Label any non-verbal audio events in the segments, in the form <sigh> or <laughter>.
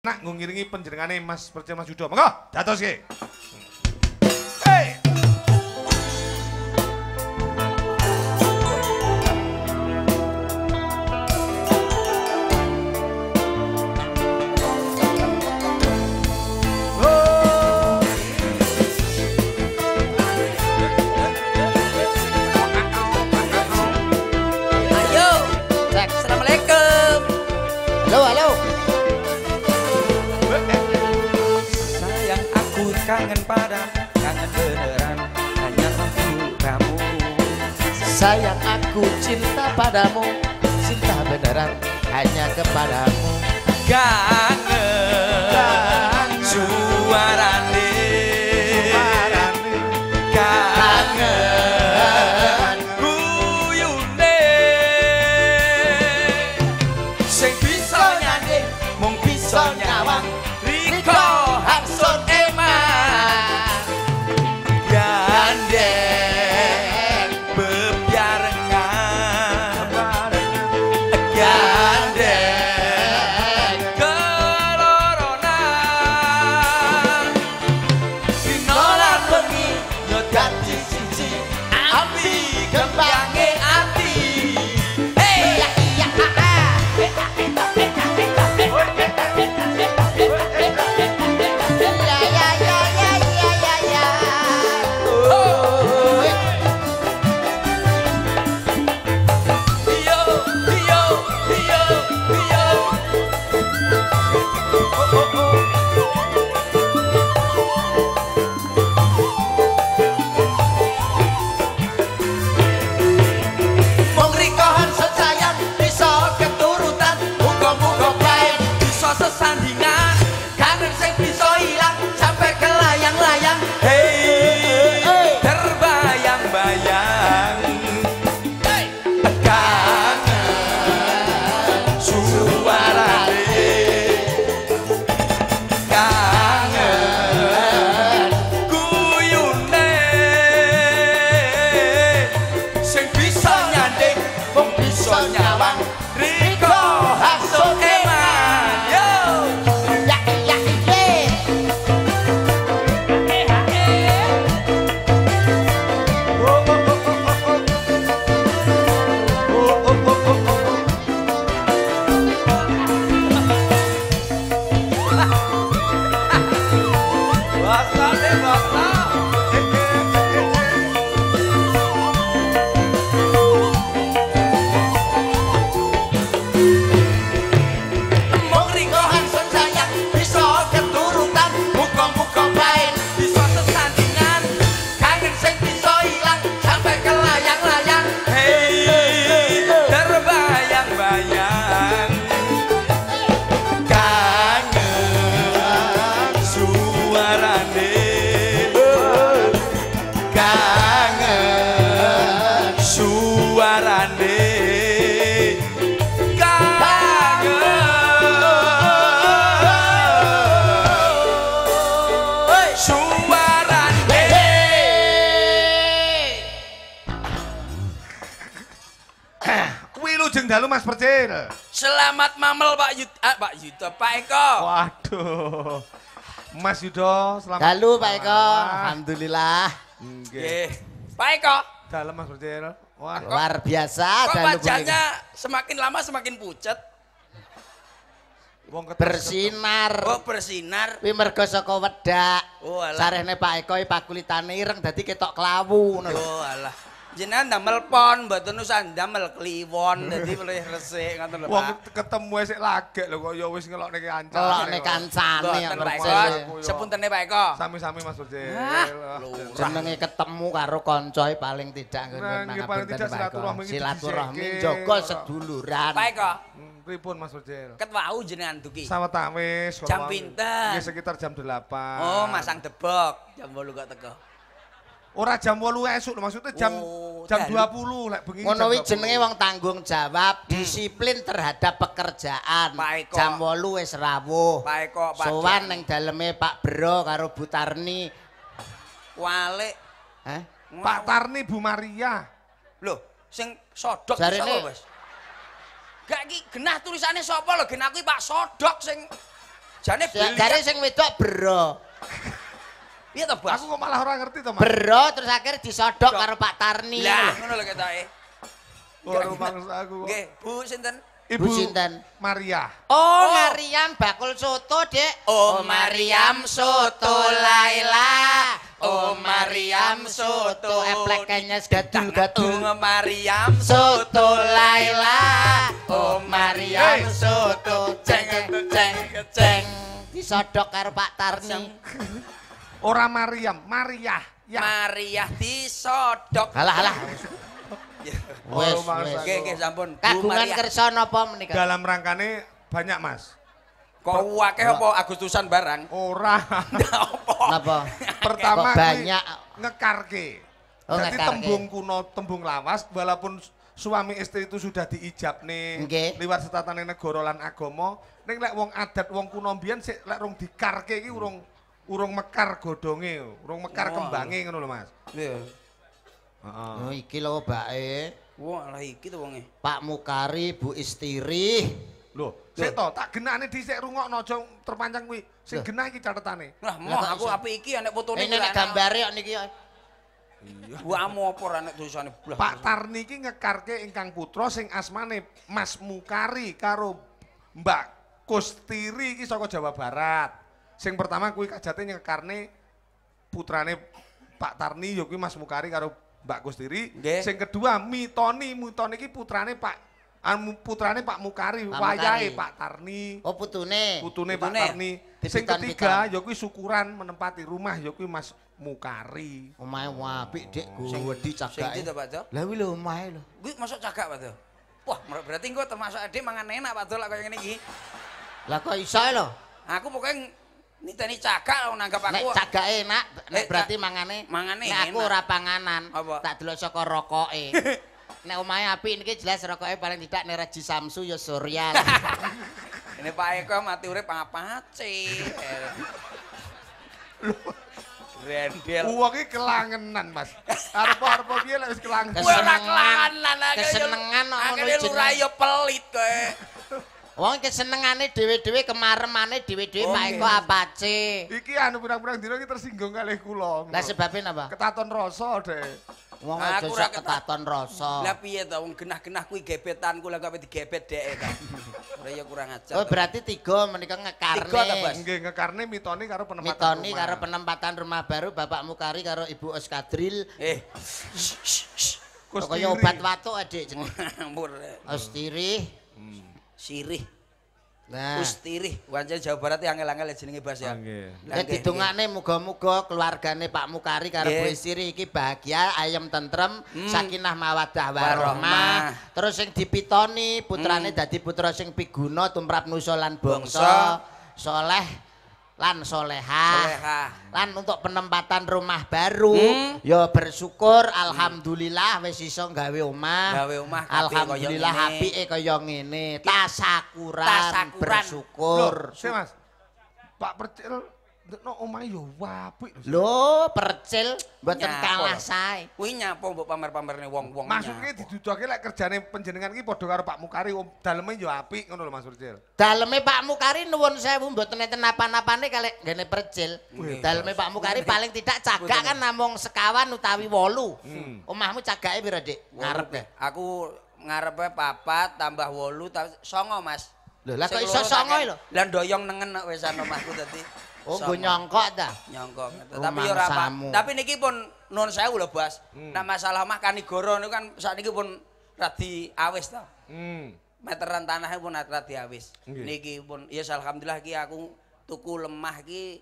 nak ngiringi panjenengane Mas Percaya Mas Yudo. Monggo, datoske. para Mas Yudo, selamat. Dalu Pak Eko. Alhamdulillah. Nggih. Nggih. Pak Eko, Dalem Mas Percil. Wah. Luar biasa kok dalu wajahnya semakin lama semakin pucet? Wong bersinar. Oh, bersinar. Kuwi mergo saka wedak. Oh, alah. Sarene Pak Eko iki pakulitane ireng dadi ketok klawu ngono. Oh, alah. Jenengan damel pon, mboten usah damel kliwon, <laughs> dadi luwih resik ngoten lho, Wong Pak. ketemu sik lagek lho kok ya wis ngelokne kancane. Kelokne kok. kancane Pak Eko. Percil. Sepuntene Pak Eko. Sami-sami Mas lurah. jenenge ketemu karo kancoe paling tidak Nah, ngono nggih, paling tidak silaturahmi iki silaturahmi jaga seduluran Pak Eko, Hmm, Pripun Mas Percil? ket wau jenengan duki. Sama tak wis. Jam pinten? Nggih sekitar jam 8. Oh, masang debok. Jam 8 kok teko. Ora jam 8 esuk lho, maksudnya jam Oh, jam dalu. 20 lek bengi. Ngono kuwi 20. jenenge wong tanggung jawab, disiplin terhadap pekerjaan. Pak Eko. Jam 8 wis rawuh. Pak Eko, Pak Sowan ning daleme Pak Bro karo Bu Tarni. Walik. Hah? Pak Tarni Bu Maria. Loh, sing sodok sapa, Mas? Gak iki genah tulisane sapa lho, genah kuwi Pak Sodok sing Jane Ya, Jare beli. sing wedok bro. Piye to, Bas? Aku kok malah ora ngerti to, Mas. Bro terus akhirnya disodok karo Pak Tarni. Lah, ngono lho ketoke. Ora maksud aku. Nggih, Bu sinten? Ibu Bu sinten? Maria. Oh, Mariam bakul soto, Dek. Oh, Mariam soto Laila. Oh, Mariam soto. Epleknya gadul-gadul. Oh, Mariam Soto Laila. Oh, Mariam Hey. soto. Ceng ceng ceng. Disodok karo Pak Tarni. Ora Mariam, Maria. Ya. Maria disodok. Halah halah. <laughs> Oh, Wes wes. aku. Nggih, nggih sampun. Kagungan kersa napa menika? Dalam rangkane banyak, Mas. Kok akeh apa Agustusan barang? Ora. <laughs> Apa? Napa? Pertama banyak? ngekarke. Oh, Jadi ngekarke. tembung kuno, tembung lawas walaupun suami istri itu sudah diijab nih Nggih. liwat setatane negara lan agama ning lek wong adat wong kuno mbiyen sik lek rung dikarke iki urung urung mekar godhonge urung mekar Oh. kembange ngono lho Mas Iya. heeh Oh iki lho bake. Wah, lah iki to wonge. Pak Mukari, Bu Istiri. lho sik to tak genane dhisik rungokno aja terpancang kuwi sing genah iki catetane Lah, Lah, moh aku apik iki nek fotone Ini nek gambare kok niki. ya. Gua amo apa ora nek tulisane blah. Pak Tarni iki ngekarke ingkang putra sing asmane Mas Mukari karo Mbak Kustiri iki saka Jawa Barat. Sing pertama kuwi kajate ngekarne putrane Pak Tarni ya kuwi Mas Mukari karo Mbak Kustiri. Nggih. Sing kedua Mitoni, Mitoni iki putrane Pak anu putrane Pak Mukari, Pak wayahe Mukari. Pak Tarni. Oh putune. Putune Pak Putune. Tarni. Sing ketiga ya kuwi syukuran menempati rumah ya kuwi Mas Mukari. Omahe apik, Dik. Sing- Sing cagake. to, Pak Do? Lah kuwi lho omahe lho. Kuwi masuk cagak, Pak Do. Wah, berarti engko termasuk adik mangan enak, Pak Do, lah kaya ngene iki. Lah kok iso lho? Aku pokoknya niteni cagak lah nanggap Nek aku. cagake enak, nek Nek berarti mangane. mangane Nek aku enak. ora panganan, tak delok saka rokoke. <laughs> Nek omahe apik niki jelas rokoke paling tidak nek Raji Samsu ya Surya. <laughs> Ini Pak Eko mati urip apa sih? <laughs> Rendel. Uang iki kelangenan, Mas. Arep-arep piye lek wis kelangenan? Ora Kesenengan. Kesenengan kok ngono Akhirnya lurah yo pelit kowe. Wong kesenengane dhewe-dhewe kemaremane dhewe-dhewe Oh, Pak. Eko apace. Iki anu pirang-pirang dina iki tersinggung kalih kula. Lah sebabnya napa? ketaton rasa, Dek. Wong Aku aja ketat- ketaton rasa. Lah piye to wong genah-genah kuwi gebetanku lah kok digebet dhek ta. <laughs> Ora ya kurang ajar. Oh berarti tiga menika ngekarne. Tiga ta, Bas? Nggih, ngekarne mitoni karo penempatan Mitoni rumah. karo penempatan rumah baru Bapak Mukari karo Ibu Oskadril. Eh. Kaya obat watuk adik jeneng. Ampun. Ostiri. Sirih. Nah. Ustirih. Wancen Jawa Barat yang angel-angel jenenge Bas ya. Nggih. Nek nggih, didongakne muga-muga keluargane Pak Mukari karo. Bu Istri iki bahagia, ayem tentrem, Hmm. sakinah mawaddah Warahmah. Terus sing dipitoni putrane dadi putra sing piguna tumrap nusa lan Bangsa. soleh lan solehah. Solehah. Lan untuk penempatan rumah baru, Hmm. ya bersyukur alhamdulillah wis iso gawe omah. Gawe omah Alhamdulillah apike kaya ngene. Tasakuran, Tasakuran. bersyukur. Loh, sih, Mas. Pak Percil ndekno omahe yo apik. lho. Lho, percil mboten kalah sae. Kuwi nyapa mbok pamer-pamerne wong-wong. Maksudnya nyapa. diduduke lek kerjane panjenengan iki padha karo Pak Mukari daleme yo apik ngono lho Mas Percil. Daleme Pak Mukari nuwun sewu mboten enten apa-apane kalih ngene percil. Daleme Pak Mukari paling tidak cagak kan namung sekawan utawi wolu. Hmm. Omahmu cagake pira, Dik? Ngarep. Aku ngarepe papat tambah wolu ta- songo Mas. Lho, lah kok iso songo lho? Lah ndoyong nengen kok wis ana omahku dadi. Oh, nggo nyongkok ta? nyongkok tapi ora apa tapi niki pun nun sewu lho Bas Hmm. nah masalah mah kanigoro niku kan sakniki pun radi awis to Hmm. meteran tanahnya pun radi awis Nggih. niki pun ya alhamdulillah iki aku tuku lemah iki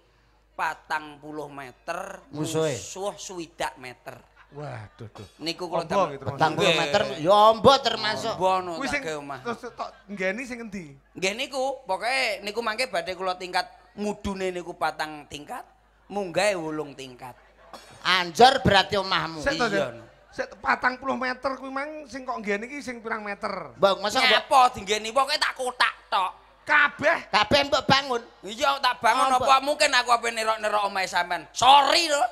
patang puluh meter Musuhe? musuh swidak meter Waduh, duh. niku kalau Ombo gitu, termasuk. Petang puluh meter ya ombo termasuk. Kuwi sing tak omah terus tok nggeni sing endi? Nggih niku, pokoke niku mangke badhe kula tingkat mudune niku patang tingkat, munggah wulung tingkat. Anjor berarti omahmu. Iya. Sik 40 meter kuwi mang sing kok nggeni iki sing pirang meter? Mbok masa mbok Nyapa dinggeni pokoke tak kotak tok. Kabeh. kabeh mbok bangun. Iya tak bangun Oh, apa mungkin aku ape nerok-nerok omahe sampean. Sorry lho.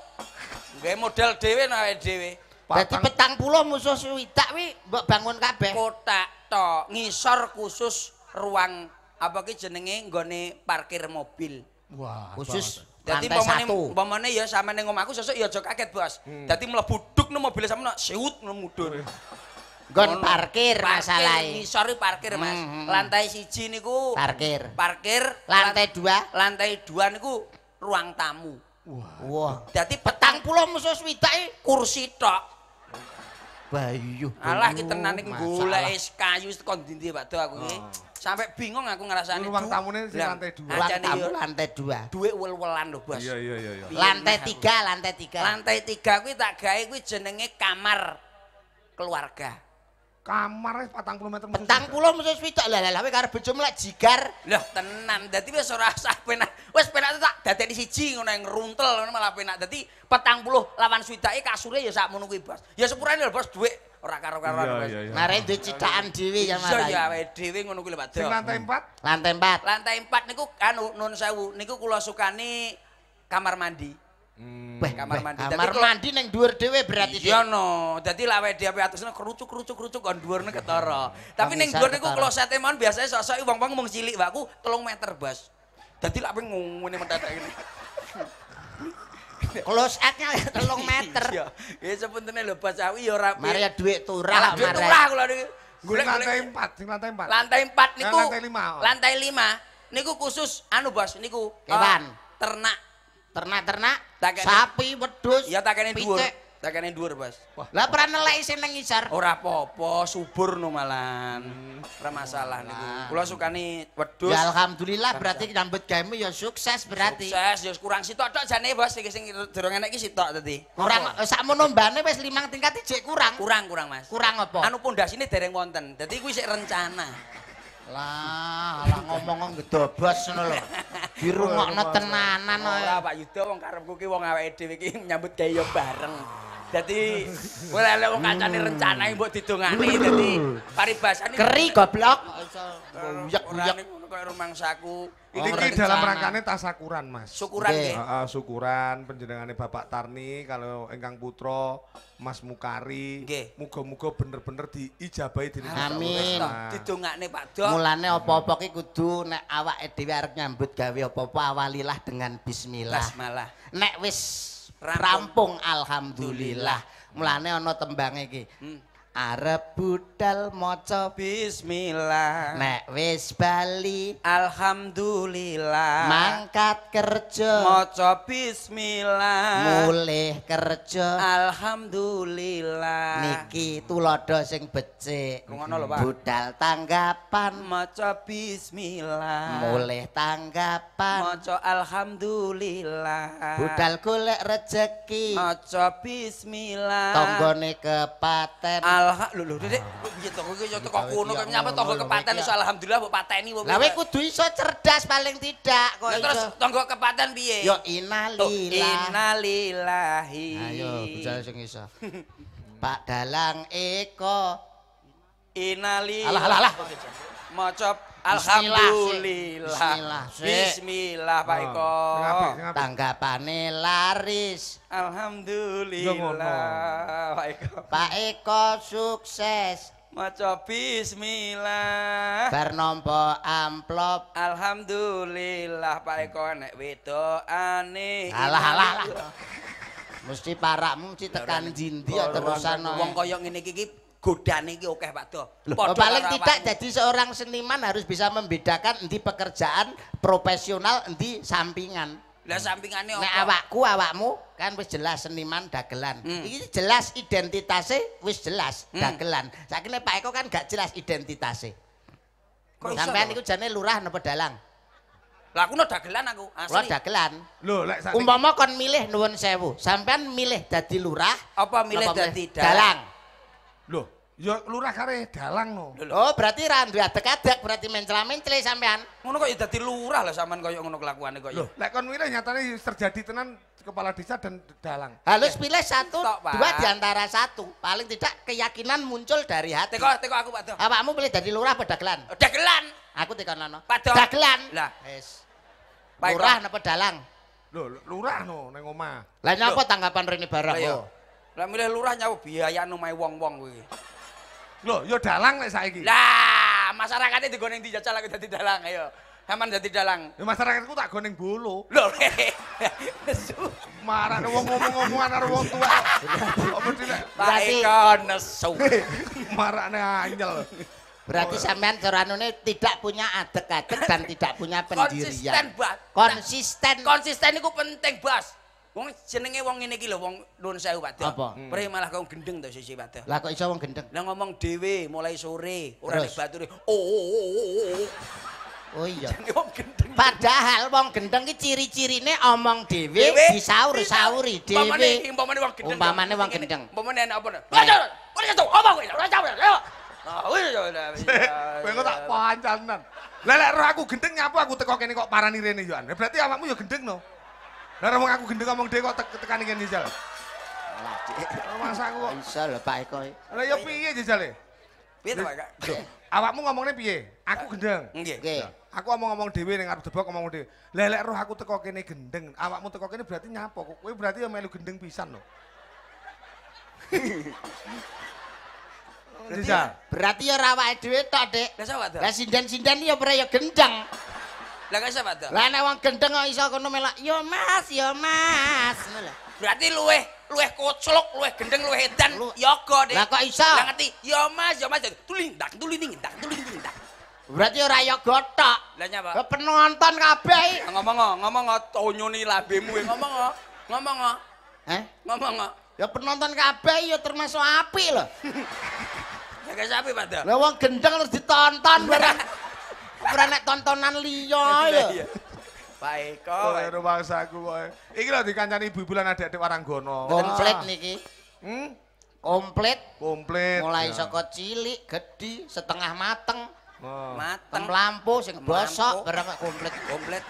Nggih model dhewe nah dhewe. Dadi petang puluh musuh swidak wi mbok bangun kabeh. Kotak tok, ngisor khusus ruang apa ki jenenge nggone parkir mobil. Wah. Khusus Dadi satu. umpamane ya sampeyan ning omahku sesuk ya aja kaget, Bos. Hmm. Dadi mlebu duk nang mobil sampeyan siut nang mudhun. Gon parkir masalahe. Ngisor parkir, Mas. Hmm, hmm. Lantai siji niku Parkir. parkir, Lantai dua. lantai dua niku ruang tamu. Wah. Wah. Dadi Petang puluh musuh swidake kursi tok. Bayu. Alah ki tenan iki Masalah. golek kayu teko ndi Pak Do aku iki. Sampai bingung aku ngrasani. Ruang tamune sing Lah, lantai dua. Ruang Ajane tamu lantai dua. duit wel-welan lho, Bos. Iya iya iya iya. Lantai meh aku? tiga, lantai tiga. Lantai tiga kuwi tak gawe kuwi jenenge kamar keluarga. Kamar 40 meter. musuh Petang swidak. puluh musuh swidak lah lah lah karo bojo melek jigar. Lah tenan, dadi wis ora usah penak. Wis penak tak dadekni siji ngono yang ngono malah penak. Dadi 40 lawan swidake kasure ya sakmono kuwi, Bos. Ya sepurane lho, Bos, dhuwit ora karo-karoan, Iya iya iya. Mare duwe citakan dhewe ya Iya marai. ya dhewe ngono kuwi lho, Pak lantai 4 Lantai empat. Lantai 4 niku anu nun sewu, niku kula sukani kamar mandi. Hmm. Weh, kamar mandi. Kamar mandi ning dhuwur dhewe berarti. Iya no, dadi lawe dhewe atusne kerucuk-kerucuk-kerucuk kon dhuwurne ketara. Tapi ning Pengisar dhuwur niku klosete mon biasanya sosok wong-wong mung cilik waku 3 meter, Bos. Dadi lak pengen ngene mendadak ini. Close up-nya 3 meter. Iya. Ya sepuntene lho Bos aku ya ora. Mari ya dhuwit turah lah duit mare. turah kula niki. Golek lantai lantai 4, sing lantai 4. lantai 4 niku. lantai lima, oh. Lantai 5 niku khusus anu Bos niku eh, Kewan. ternak. Ternak-ternak, Tak kene- sapi, wedhus. Ya tak kene dhuwur. Tak kene dhuwur, Bos. Lah pernah neleki sing nang ngisor. Ora apa-apa, subur no malan. Ora masalah niku. Kula sukani wedhus. Ya alhamdulillah berarti nyambut gawe ya sukses berarti. Sukses, ya kurang sitok tok jane bos iki sing durung enek iki sitok tadi. Kurang eh, sakmono mbane wis limang tingkat ijek kurang. Kurang kurang Mas. Kurang apa? Anu pondasine dereng wonten. Dadi kuwi sik rencana. Lah, lah ngomong gedobos ngono lho. <laughs> Dirungokno tenanan Ora. Pak Yuda wong karepku ki wong awake dhewe iki nyambut gawe ya bareng. Dadi kowe lek wong kancane rencana mbok didongani dadi paribasane Keri goblok. Uyak uyak ngono kaya rumangsaku. Oh, Iki dalam rangkane tasakuran, Mas. Syukuran Nggih. Heeh, syukuran panjenengane Bapak Tarni kalau engkang putra Mas Mukari. Muga-muga bener-bener diijabahi dening Allah. Amin. Didongakne Pak Dok. Mulane apa-apa ki kudu nek awake dhewe arep nyambut gawe apa-apa awalilah dengan bismillah. Basmalah. Nek wis Rampung. rampung alhamdulillah. Mulane ana tembange iki. Hmm. Arep budal maca Bismillah. nek wis bali Alhamdulillah. mangkat kerja Maca bismillah. mulih kerja Alhamdulillah. niki tulodo sing becik Rungono lho, Pak. budal tanggapan Maca bismillah. mulih tanggapan Maca alhamdulillah. budal golek rejeki Maca bismillah. tanggane kepaten Alha lho lho Dek, piye to kowe yo teko kono kok nyapa tangga kepaten iso alhamdulillah mbok pateni. Lah kowe kudu iso cerdas paling tidak kok Lah terus iso. tangga kepaten piye? Yo Oh, innalillah. innalillahi. Ayo bujal sing iso. <laughs> Pak Dalang Eko. Innalillahi. Alah alah alah. Maca Bismillah, alhamdulillah. Bismillah. Bismillah Pak Oh, Eko. Tanggapane laris. Alhamdulillah Pak Eko. Pak Eko sukses. Maca bismillah. Bar nampa amplop. Alhamdulillah Pak Eko nek wedokane. Alah alah alah. Mesti parakmu mesti tekan dindi ya terusan. Wong kaya ngene iki iki godane iki akeh Pak Do. Paling tidak jadi seorang seniman harus bisa membedakan endi pekerjaan profesional endi sampingan. Lah sampingane Nek apa? awakku awakmu kan wis jelas seniman dagelan. Hmm. Iki jelas identitasnya wis jelas Hmm. dagelan. Saiki nek Pak Eko kan gak jelas identitasnya. Kok Sampean iku jane lurah napa dalang? Lah aku no dagelan aku, asli. dagelan. Lho, lek sak Umpama kon milih nuwun sewu, sampean milih dadi lurah Apa milih dadi dalang? dalang? Lho, ya lurah kare dalang no. Lho, lho. Oh, berarti ra duwe adek-adek, berarti mencela-mencele sampean. Ngono kok ya dadi lurah lah sampean kaya ngono kelakuane kok ya. Lho, lek kon milih nyatane terjadi tenan kepala desa dan dalang. Harus pilih satu, Tok, Pak. dua di antara satu. Paling tidak keyakinan muncul dari hati. Teko teko aku Pak Do. Awakmu pilih dari lurah apa dagelan? Dagelan. Aku tekan nono. Pak Do. Dagelan. Lah. Wis. Lurah napa dalang? Lho, lurah no ning omah. Lah nyapa tanggapan rene barang Lah milih lurah nyawa biaya omahe wong-wong kuwi. Lho, ya dalang lek saiki. Lah, masyarakatnya digone ndi jajal aku dadi dalang ayo. Aman dadi dalang. Ya masyarakatku tak goneng bolo. Lho. <laughs> Marane wong ngomong-ngomongan karo wong tuwa. Apa dilek Berarti- nesu. <laughs> marane anyel. Berarti sampean coranune tidak punya adek-adek dan tidak punya pendirian. Konsisten, Bas. Konsisten. Konsisten iku penting, Bas. Wong jenenge wong ngene iki lho, wong nuwun sewu, Pak. Apa? Pre malah kau gendeng to sisi, Pak. Lah kok iso wong gendeng? Lah ngomong dhewe mulai sore, ora nek Terus? bature. Oh, oh, oh, oh, oh. Oh iya. Jenenge wong gendeng. Padahal wong gendeng ki ciri-cirine omong dhewe disaur-sauri dhewe. umpamane wong gendeng. Umpamane wong gendeng. Umpamane enak apa? Wajar. Ora ketok, apa kowe? Ora. Ayo. Nah, wis. Kowe kok tak pancanan. Lah lek aku gendeng nyapu aku teko kene kok parani rene yo. Berarti awakmu yo gendeng no. Lah wong aku gendeng ngomong dhewe kok tek tekani kene jal. Lah dik. Masa aku kok. Iso lho Pak Eko. Lah yo piye jajale? Piye to, Pak? Awakmu ngomongnya piye? Aku gendeng. Nggih. Oke. Aku ngomong-ngomong dhewe ning arep debok ngomong dhewe. Lah lek roh aku teko kene gendeng, awakmu teko kene berarti nyapo. Kowe berarti yo melu gendeng pisan lho. Jajal. Berarti ya ora awake dhewe tok, Dik. Lah sapa to? Lah sinden-sinden ya ora ya gendeng. Lah kaya sapa to? Lah nek wong gendeng kok iso kono melok, "Yo Mas, yo Mas." Ngono. Berarti luweh luweh koclok, luweh gendeng, luweh edan, Lu- yoga, Dik. Lah kok iso? Lah ngerti, yo Mas, yo Mas, tuling dak tuling ding dak tuling ding dak. Berarti ora ya gotok. Lah nyapa? Penonton kabeh. iki. Ngomong ngomong tonyone lambemu ngomong ngomong Heh? ngomong Ya penonton kabeh ya termasuk apik lho. Ya kaya sapi Pak? Lah wong gendeng harus ditonton barang. <laughs> Ora nek tontonan liya <laughs> ya. Pak Eko. Kowe rumangsaku kowe. Iki lho dikancani ibu bulan adik-adik Waranggono. Komplit niki. Hmm? Komplit. Komplit. Mulai Ya. saka cilik, gedhi, setengah mateng, Oh. Mateng. templampu sing bosok Lampu. barang komplit. komplit.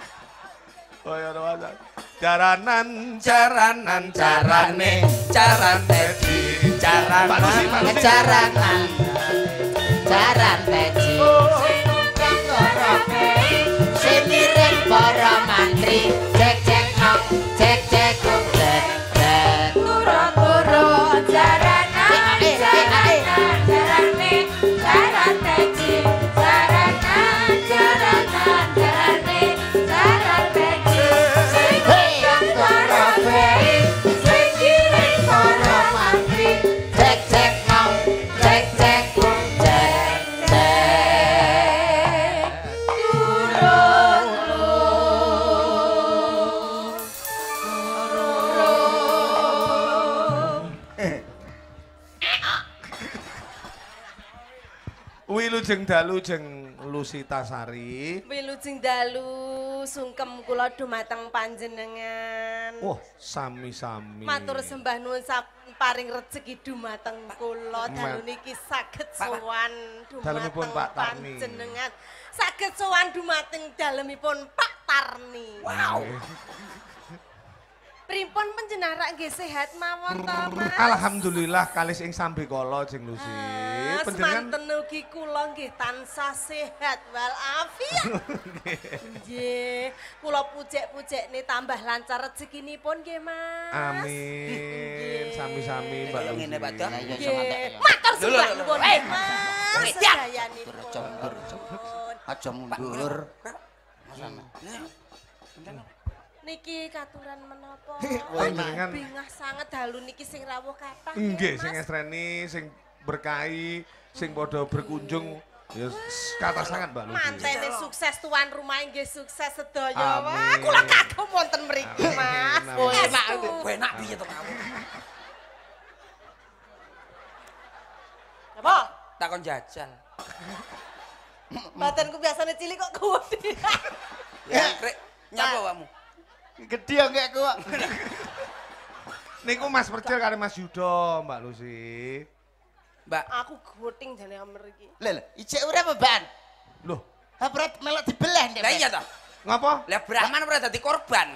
Oh ya rumangsa. Jaranan, jaranan, Carane, carane, carane. Pak Lusi, Pak Lusi. Ngejaranan. Jaran teji. Siniring para mantri, cek cek nong, cek dalu jeng Lusita Sari. Wilujeng dalu sungkem kula dumateng panjenengan. Wah, sami-sami. Matur sembah nuwun sampun paring rejeki dumateng kula dalu niki saged sowan dumateng Pak Tarni. panjenengan. Saged sowan dumateng dalemipun Pak Tarni. Wow. Pripun panjenengan nggih sehat mawon to, Mas? Alhamdulillah kalis ing sambe kala jeng Lusi. Mas Panjenengan manten ugi kula nggih tansah sehat walafiat. <laughs> Nggih, kula pucek-pucekne tambah lancar rezekinipun nggih, Mas. amin. Sami-sami Mbak Lusi. ngene, Pak, Dok. Matur lho. nuwun, Eh, Mas. Sedayanipun. Aja mundur, Aja mundur. Niki katuran menapa? <laughs> Panjenengan- bingah sanget dalu niki sing rawuh kathah. Nggih, nggih, sing estreni, sing berkahi, sing padha berkunjung. Ya kata sangat Mbak Lusi. Mantene sukses tuan rumah nggih sukses sedaya. Amin. Wah, kula kagum wonten mriki, Mas. amin. Oh, enak. Enak piye to kamu? Apa? Takon jajal. Badanku biasanya cilik kok gede. Ya, nyapa kamu? Gedhi enggak kok. Niku Mas Percil karo Mas Yudo, Mbak Lucy. Mbak, Aku goting jane mriki. Lha lha, ijek ura apa, Ban? Loh, Ha berat melok dibelah ndek. lah iya toh. ngapa? Lah Brahman ora dadi korban.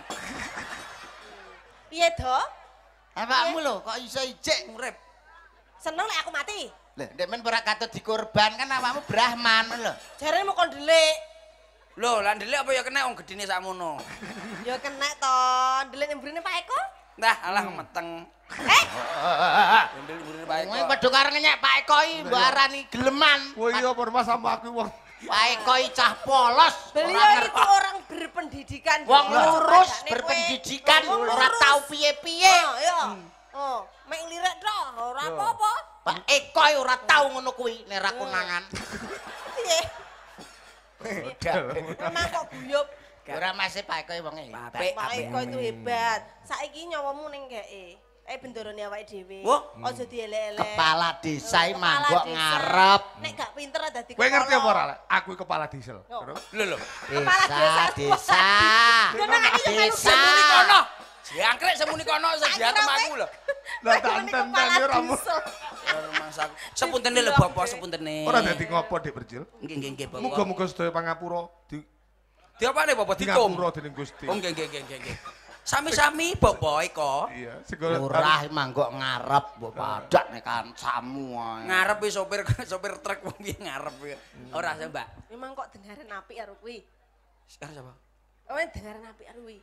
Piye, Dok? Awakmu lho kok iso ijek. Urip. Seneng lek aku mati. Lah, ndek men ora katut dikorban kan awakmu Brahman lho. Jarene mau kon delik. Lho, lah ndelik apa ya kena wong gedine sakmono. <laughs> Ya kena to, delik mrene Pak Eko. Dah, alah meteng. Eh, Bundel-bundel bae Kowe kok. padha karo ngenyek Pak Eko iki mbok arani geleman. Wah iya apa Mas sama aku wong. Pak Eko iki cah polos. beliau ora itu orang berpendidikan. Wong lurus kowe. berpendidikan Wong ora tau piye-piye. Oh, iya. Oh, mek lirik tok, ora apa-apa. Pak Eko ora tau ngono kuwi nek ra konangan. Piye? Udah. Memang kok guyub. Ora masih Pak Eko wonge. Apik, Pak. Eko itu hebat. Saiki nyawamu ning geke. Eh bendarane awake dhewe. Wah. Aja dielek-elek. Kepala desa iki Kepala manggok desa. ngarep. Nek gak pinter dadi Kowe ngerti apa ora? Lek? Aku iki kepala diesel. Oh. Terus? Lho lho. Kepala desa, Desa, desa. Desa. Jangkrik semuni kono kira aku lho. <laughs> Lah yo ramu. diesel. Rumangsaku. Sepuntene lho Bapak, sepuntene. Ora dadi ngopo Dik Berjil? Nggih nggih nggih Bapak. Muga-muga sedaya pangapura di Diapane Bapak di dikum? ngapura dening Gusti. Oh nggih nggih nggih nggih. Sami-sami Bapak Eko. Iya, segala Lurah manggok ngarep mbok padak nek kancamu ae. Ngarep sopir <laughs> sopir truk wong piye ngarep ya. Ora sih, Mbak. Memang kok dengaran apik karo kuwi. Sekarang sapa? Oh, dengaran apik karo kuwi.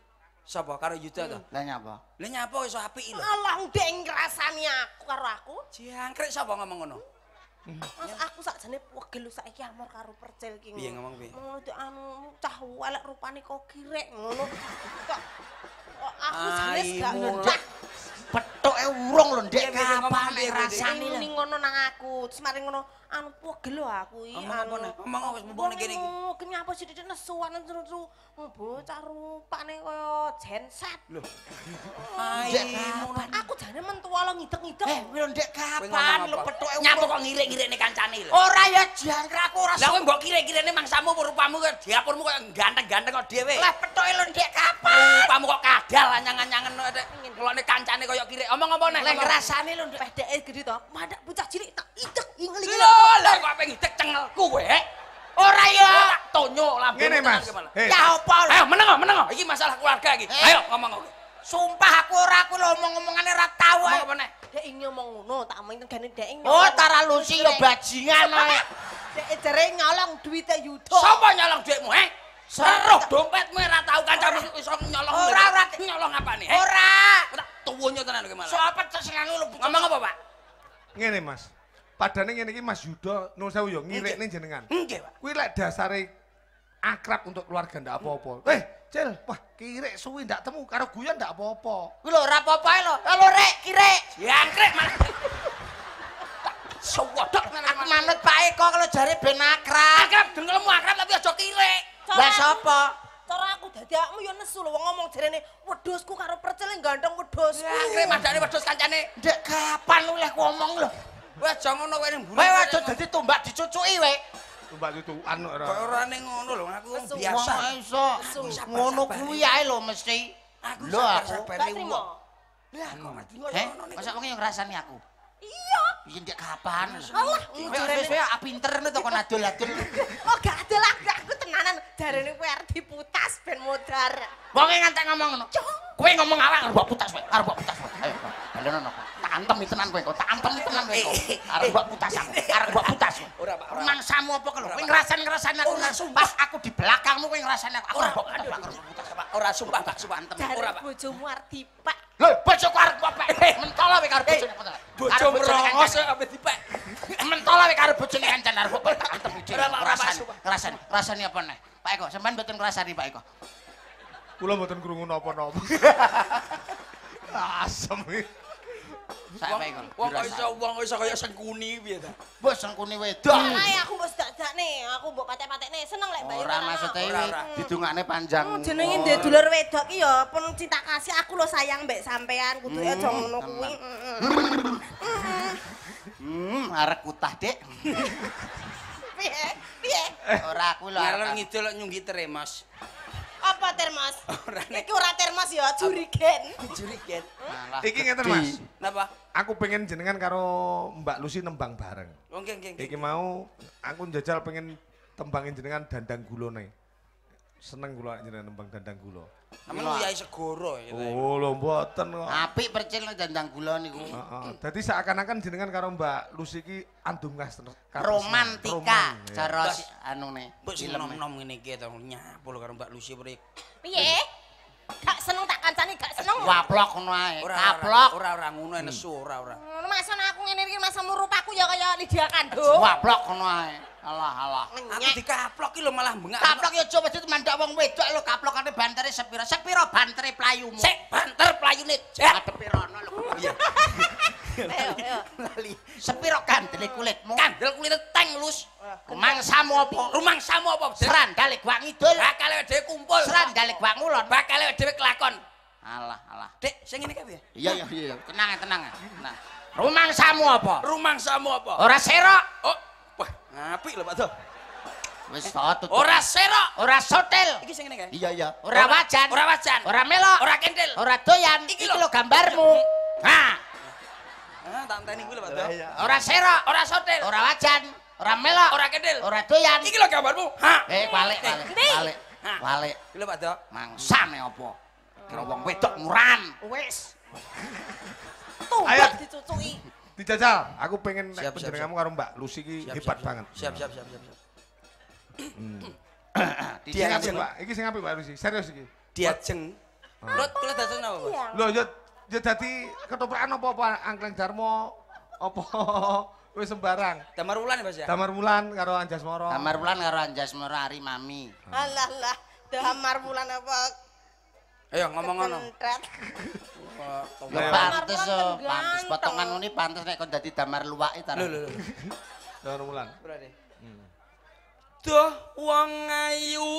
Sapa karo Yuda to? Lah nyapa? Lah nyapa iso apik lho. Allah ndek ngrasani aku karo aku. Jangkrik sapa ngomong ngono? Mas aku sakjane wegel lho saiki amor karo percil ki. Piye ngomong piye? Dek anu cah elek rupane kok kirek ngono. Kok aku jenis gak ngendak. Petuke urung lho ndek kapan rasane ning ngono nang aku. Terus mari ngono anu pegel aku iki. Apa? Ngomong apa, wis mumpung ning kene iki. Kenapa sih dik nesuan nesu. Bocah rupane kaya genset. Lho. Kapan? Aku jane mentua lo ngidek-ngidek. Eh, lho ndek kapan lho apa? petuke Nyapa kok ngirik-ngirikne kancane lho. Ora ya jangkrik aku ora Lah kowe mbok kire-kirene mangsamu apa rupamu kok diapurmu kok ganteng-ganteng kok dhewe. Lah petuke lho ndek kapan? Rupamu kok kadal anyang-anyangen ngelone kancane kaya kire. Omong apa nek? Lek ngrasane lho ndek Pedeke gede to. Madak bocah cilik tak idek ingel-ingel. Lho, lah kok ape ngidek cengelku kowe. Ora ya. Tonyo lambe. Ngene Mas. Ya apa? Ayo meneng meneng. Iki masalah keluarga iki. Eh. Ayo ngomong kowe. Sumpah aku ora aku lho omong-omongane ora tau Ngomong ae. apa nek? Dek ing ngomong ngono, tak omong tegane dek ing. Oh, Tara Lucy ya bajingan ae. Dek nyolong duwite Yuda. Sapa nyolong duitmu, he? Seruh dompetmu ora tau kancamu iso nyolong. Ora, ora. nyolong apane, he? Ora. Tak tuwonyo tenan kowe malah. Sopo cesengan lu Ngomong apa, Pak? ngene Mas. Padane ngene iki Mas Yuda nuwun sewu yo ngirekne jenengan. Nggih, Pak. Kuwi lek dasare akrab untuk keluarga ndak apa-apa. Eh, Cil, wah kirek suwi ndak temu karo guyon ndak apa-apa. Kuwi lho ora apa-apa ae lho. Halo rek, kirek. Jangkrik malah. Sewodok Aku manut Pak Eko kalau jare ben akrab. Akrab dengelmu akrab tapi aja kirek. Lah sapa? Cara aku dadi akmu yo nesu lho wong ngomong jarene wedhusku karo percil yang ganteng wedhusku. Jangkrik madane wedhus kancane. Ndek kapan lu lek ngomong lho? Wah, aja ngono kowe ning mburi. Kowe aja dadi tumbak dicucuki we. Tumbak tutukan kok ora. Kok ora ning ngono lho, aku biasa. Iso ngono kuwi ae lho mesti. Aku ning trimo. wong. Lah kok mati Heh, ngono ning. masa wong yang ngrasani aku? Iya. Iya ndek kapan? Allah, Wis jarene. wis ah pinter ngono to kon adol-adol. <laughs> Oh gak gak aku tenanan. Jarene kowe arep diputas ben modar. Wong e ngantek ngomong ngono. Kowe ngomong awak arep mbok putas kowe, arep mbok putas kowe. Ayo, balono kowe. Tak antem tenan kowe, kok tak antem tenan kowe. Arep mbok putas aku, arep mbok putas. kowe. Ora, Pak, ora. Mangsamu apa kowe Pak. ngrasan-ngrasani aku nang sumpah. pas aku di belakangmu kowe ngrasani aku. Ora, mbok Pak. putas, Pak, mbok putas. Ora sumpah, Pak, sumpah. Antem. Ora, Pak. bojomu arep dipek. Lho, bojoku arep bopek. Mentol kowe karo bojone apa to? Bojo merongos ape dipek. Mentol kowe karo bojone kancan arep bopek tak antem iki. Ora, Pak, sumpah. ngrasani, ngrasani apa neh? Pak Eko, sampean mboten ngrasani Pak Eko. Kula mboten krungu napa-napa. <laughs> Asem iki. Wong kok iso wong iso kaya sengkuni piye ta? Bos sengkuni wedok. Ae aku mbok sedak-dakne, aku mbok patek-patekne. Seneng lek mbak Ora Ora, ora. didungakne panjang. Oh, jenenge ndek dulur wedok ki ya pun cinta kasih aku lho sayang mbek sampean kudu aja ngono kuwi. Hmm, arek kutah, Dik. <laughs> Piye? Piye? Ora aku lho Ngalor arek. ngidul nyunggi teremos. Apa termos? <laughs> Ora nek Iki ora termos ya, jurigen. <laughs> jurigen. Malah Iki ngeten. Mas. Napa? Aku pengen jenengan karo Mbak Lucy nembang bareng. Oh nggih nggih. nggih. Iki mau aku njajal pengen tembangin jenengan dandang gulone. Seneng kula nek jenengan nembang dandang gulo. Amen uyai segoro ya. Oh, lho mboten kok. Apik percil dandang gula niku. Heeh. Dadi seakan-akan jenengan karo Mbak Lucy ki andum kas Romantika cara anune. Mbok sing nom-nom ngene iki to nyapu lho karo Mbak Lucy mriki. Piye? Gak seneng tak kancani gak seneng. Waplok ngono ae. Kaplok. ora ora ngono nesu ora ora. Ngono masa aku ngene iki masa rupaku ya kaya Lydia Kando. Waplok ngono ae. Alah alah. Aku dikaplok ki lho malah bengak. Kaplok ya aja wedi mandak wong wedok lho kaplokane bantere sepira. Sepira bantere playumu? Sik banter playune. Jak. Ada pirono lho. Iya. <laughs> Ayo, ayo. Lali. Sepira kandele kulitmu? Kandel kulit teng lus. Mangsamu apa? Rumangsamu apa? Serandale gua ngidul. Bakal dhewe kumpul. Serandale gua ngulon. Bakal dhewe kelakon. Alah alah. Dek, sing ngene kae piye? Iya iya iya. Tenang tenang. Tenang. Rumangsamu apa? Rumangsamu apa? Ora serok. Oh, apik lho Pak Do. Wis tutup. Ora serok. ora sotel. Iki sing ngene kae. Iya iya. Ora wajan. Ora wajan. Ora melok. Ora kendel. Ora doyan. Iki Iki lho. gambarmu. Ha. Ah, tak enteni kuwi lho Pak Do. Ora serok. Ora sotel. Ora wajan. Ora melok. Ora kendel. Ora doyan. Iki lho gambarmu. Ha. Eh, balik balik. Balik. Balik. Iki lho Pak Do. Mangsane apa? Kira wong wedok muran. Wis. Tumbak dicucuki. Dijajal, aku pengen Siap, siap, penjenenganmu karo Mbak Lucy ki Siap, hebat siap, banget. Siap, siap, siap, siap. siap. Dia ajeng. Mbak. Iki sing apik Mbak Lucy. Serius iki. Diajeng. Lho, kula dados napa, Bos? Iya. Lho yo yo dadi ketoprakan apa-apa angkleng Darmo apa <laughs> wis sembarang. Damar wulan ya, Bos ya? Damar Mulan karo Anjas Moro. Kamar bulan karo Anjas Moro Ari Mami. Alah lah, damar bulan apa? Ayo ngomong ngono. Pantes so, Wulan pantes potongan ini pantes nek kon dadi damar luwake ta. Lho, lho, lho. Damar Mulan. Berarti. Duh wong ayu.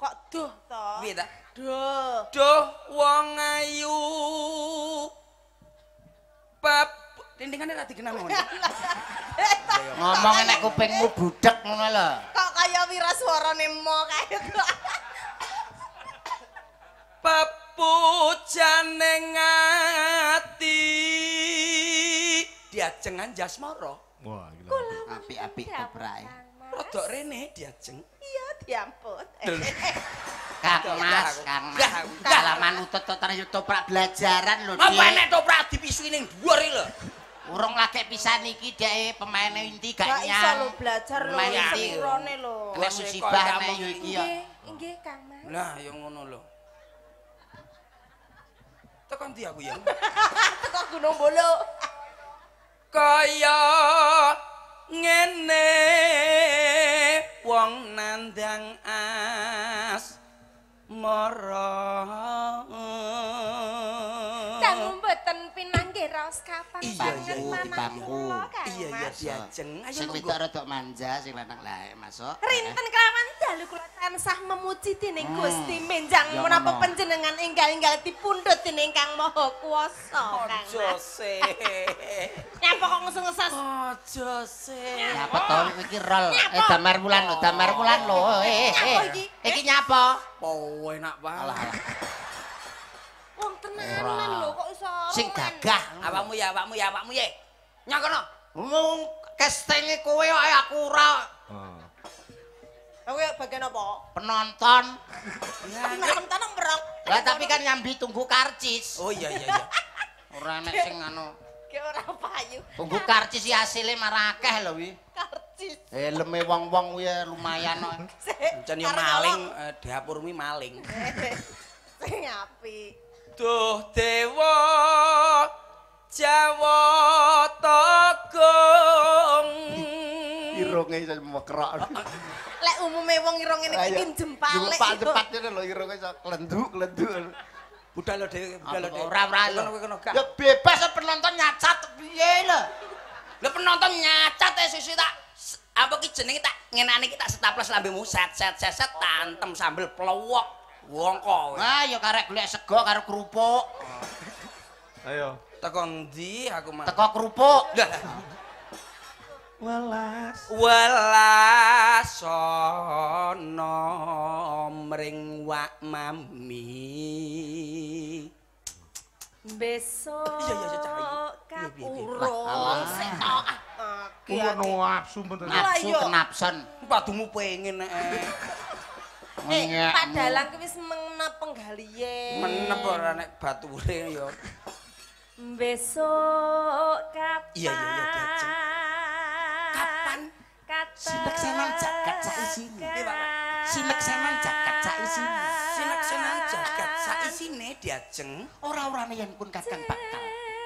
Kok duh to? Piye ta? Duh. Duh wong ayu. Bab tindingane ra dikenal ngono. Ngomong nek kupingmu budek ngono lho. Kok kaya wira suarane mo kae. Pepujane ngati. Diajengan Jasmara. Wah, gila. Apik-apik keprake. Rodok rene diajeng. Iya diampun. <laughs> Kang Mas, Kang Mas. Kalaman utut terus toprak belajaran lho, Apa Dik. nek toprak dipisuhi ning dhuwur iki lho. Urung lagi pisan iki dhek pemain inti gak Gak iso nyang. lho belajar lho sepirone lho. Nek musibah nek yo iki. ya. Nggih, nggih Kang Mas. Lah ya ngono lho. Tekan ndi aku ya? <laughs> Teko Gunung Bolo. Kaya ngene wong nandang as mara. Pinanggih raos kapan Iya, iya, diajeng. Ayo Sing wedok rada manja, sing lanang lae masuk. Rinten kelawan dalu kula tansah memuji dening Hmm. Gusti menjang menapa panjenengan enggal-enggal dipundhut dening Kang Maha Kuwasa Kang Aja se. <laughs> Nyapa kok ngeses-ngeses? Aja se. Nyapa to iki rol? Eh damar bulan lho, damar bulan lho. Eh, Nyapa eh. iki? Iki nyapa? Oh, enak banget. Wong tenanan lho kok iso. Sing gagah. Awakmu ya, awakmu ya, awakmu ya. Nyokono. Ngomong kestenge kowe kok ae aku ora Oh. Kowe bagian apa? penonton. Nonton merok. Lah tapi kan nyambi tunggu karcis. Oh iya iya iya. Ora nek sing anu. Ki ora payu. Tunggu karcis iki asile marah akeh lho wi. Karcis. Helme wong-wong kuwi lumayan kok. Jan yo maling, eh, dapur mi maling. Sing apik. Duh dewa Jawa Togong. Irunge iso mekrok. Lek umume wong ira ngene iki jempale. Jempat-jempat ngene lho irunge iso klenduk-klenduk. Budal lo dhewe, budal dhewe. Ora ora lho. Kono kowe gak. Ya bebas penonton nyacat piye lho. Lah penonton nyacat e susu tak apa ki jenenge tak ngenane ki tak setaples lambemu set set set set tantem sambel plewok. Wong kowe. Wah ya karek golek sego karo kerupuk. Ayo. Teko ndi aku mah? Teko kerupuk. Lah, Welas. welas ana mring wak mami. Besok Iya, iya, kapurung alah. sik tok. Kuwi nafsu bener. Nafsu kenapsen. Padumu pengen eh. Eh, Ngek. padalang ki wis menep penggalihe. Menep ora nek bature ya. Besok kapan? Iya, iya, iya, diajeng. Kapan? Sineksenan jagat cak isine. Iya, Pak. Sineksenan jagat cak isine. Sineksenan asine diajeng Ora-orane yen pun Kakang bakal.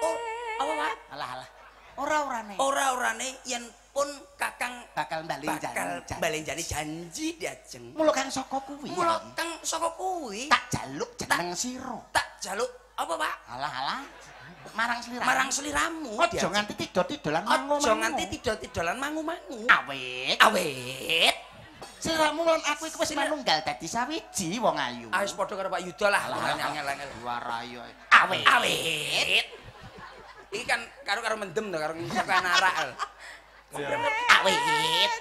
oh apa Pak Alah alah. Ora-orane ora-orane yen pun Kakang bakal bali bakal jan. balenjani janji diajeng Mula kang saka kuwi. mula kang saka kuwi tak jaluk jeneng sira. tak jaluk apa Pak Alah alah. Marang sliramu. marang seliramu Aja nganti tidol-tidolan mangu. Aja nganti tidol-tidolan mangu-mangu. awet. Awet. Sliramu lan aku iku wis manunggal dadi sawiji wong ayu. Ah wis padha karo Pak Yuda lah. Alah, Bukan alah. angel-angel. Warayo. Awet. Awet. Iki kan karo karo mendem to karo ngekan arak. lho. Awet.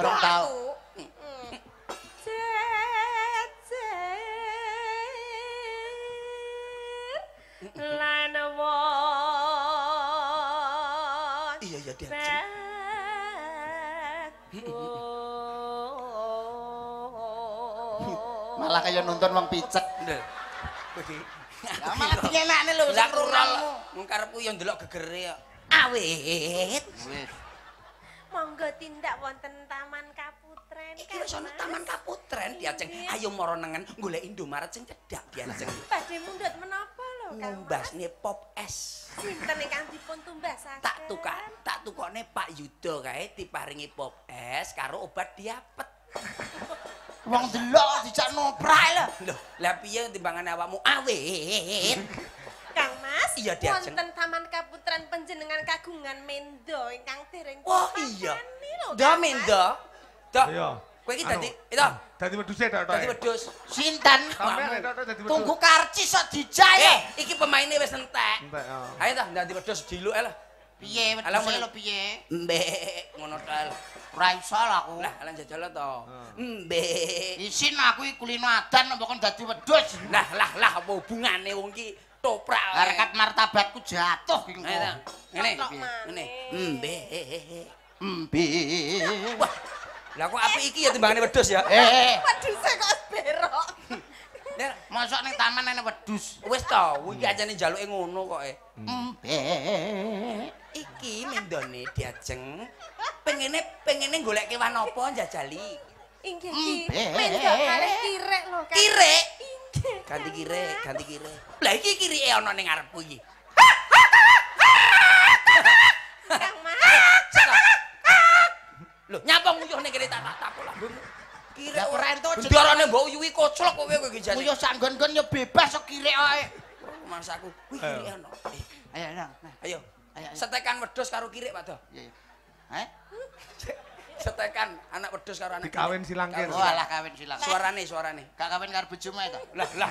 Ora tau. Lan wong Iya iya diajeng. Malah kaya nonton wong picek. Lho. Ya malah dienakne lho sing ruralmu. mung karepku yo ndelok gegere kok. Awet. Wis. Monggo tindak wonten Taman Kaputren. Iki wis ana Taman Kaputren diajeng. Ayo mara nengen golek Indomaret sing cedhak diajeng. Badhe mundhut menapa lho, Kang? Ngumbasne pop es. Sinten ingkang dipun tumbasaken? tak tukak tak tukokne Pak Yudo kae diparingi pop es karo obat diapet. <laughs> Wong delok dijak noprak lho. Lah piye timbangane awakmu awet? Kang Mas, Iya, diajeng. wonten Taman Kaputren panjenengan kagungan mendo ingkang dereng dipasani iya. Do Kang mendo. Do. Iya. Kowe iki dadi itu Dadi tok. wedhus. Sinten? Sampeyan tok tok dadi wedhus. Tunggu karcis kok dijae. Eh, iki pemaine wis entek. Entek, ya. Ayo ta dadi wedhus diluk ae lah. Piye wedhuse ngono. lho piye? Mbek ngono ta. Ora iso aku. Lah, ala jajal to. Mbek. Isin aku iki kulino adan kon dadi wedhus. Lah, lah, lah apa hubungane wong iki toprak. Harkat martabatku jatuh iki. Ngene. Ngene. Mbek. Embe. Wah. Lah kok apik iki ya timbangane wedhus ya? Eh, Waduh, saya kok berok. <laughs> Ya, mosok ning taman ana wedhus. wis to, iki ajane njaluke ngono kok e. Iki mendone diajeng pengene pengene golek kewan apa njajali. Inggih Hmm, ki, eh. mendo kali kirek lho. Kirek. Ganti kirek, ganti kirek. Lah iki kirike ana ning ngarepku iki. Kang Mas. Lho, nyapa nguyuh ning kene tak tak tak lah. Kirek Lah, ora ento jeneng- Ndarane mbok uyuhi koclok kowe kowe iki jane. Nguyuh sak nggon-nggon ya bebas kok kirek ae. Masaku. Kuwi kirike ana. Eh, Ayo, ayo. Ayo. Setekan wedhus karo kirek, Pak Do. Iya, iya. Eh? <laughs> Setekan anak wedhus karo anak Dikawin silang. Karo Oh, alah kawin silang. Suarane, suarane. Gak kawin karo bojomu ae to. Lah, lah.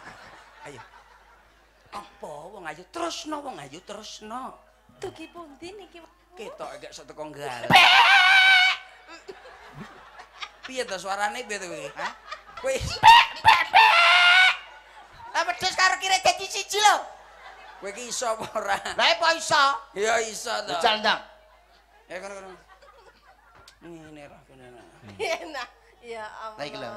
<laughs> Ayo. Apa wong ayu terusno wong ayu terusno. Dugi pundi niki? Ketok gak sok teko nggal. Piye to suarane piye to kowe? Hah? Kowe Lah wedhus karo kirek dadi siji lho. kowe iki iso apa ora? Lah apa iso? Ya iso to. Jajal ndang. Ya kono kono. Ngene ra kene. Enak. Ya Allah. Lah iki lho.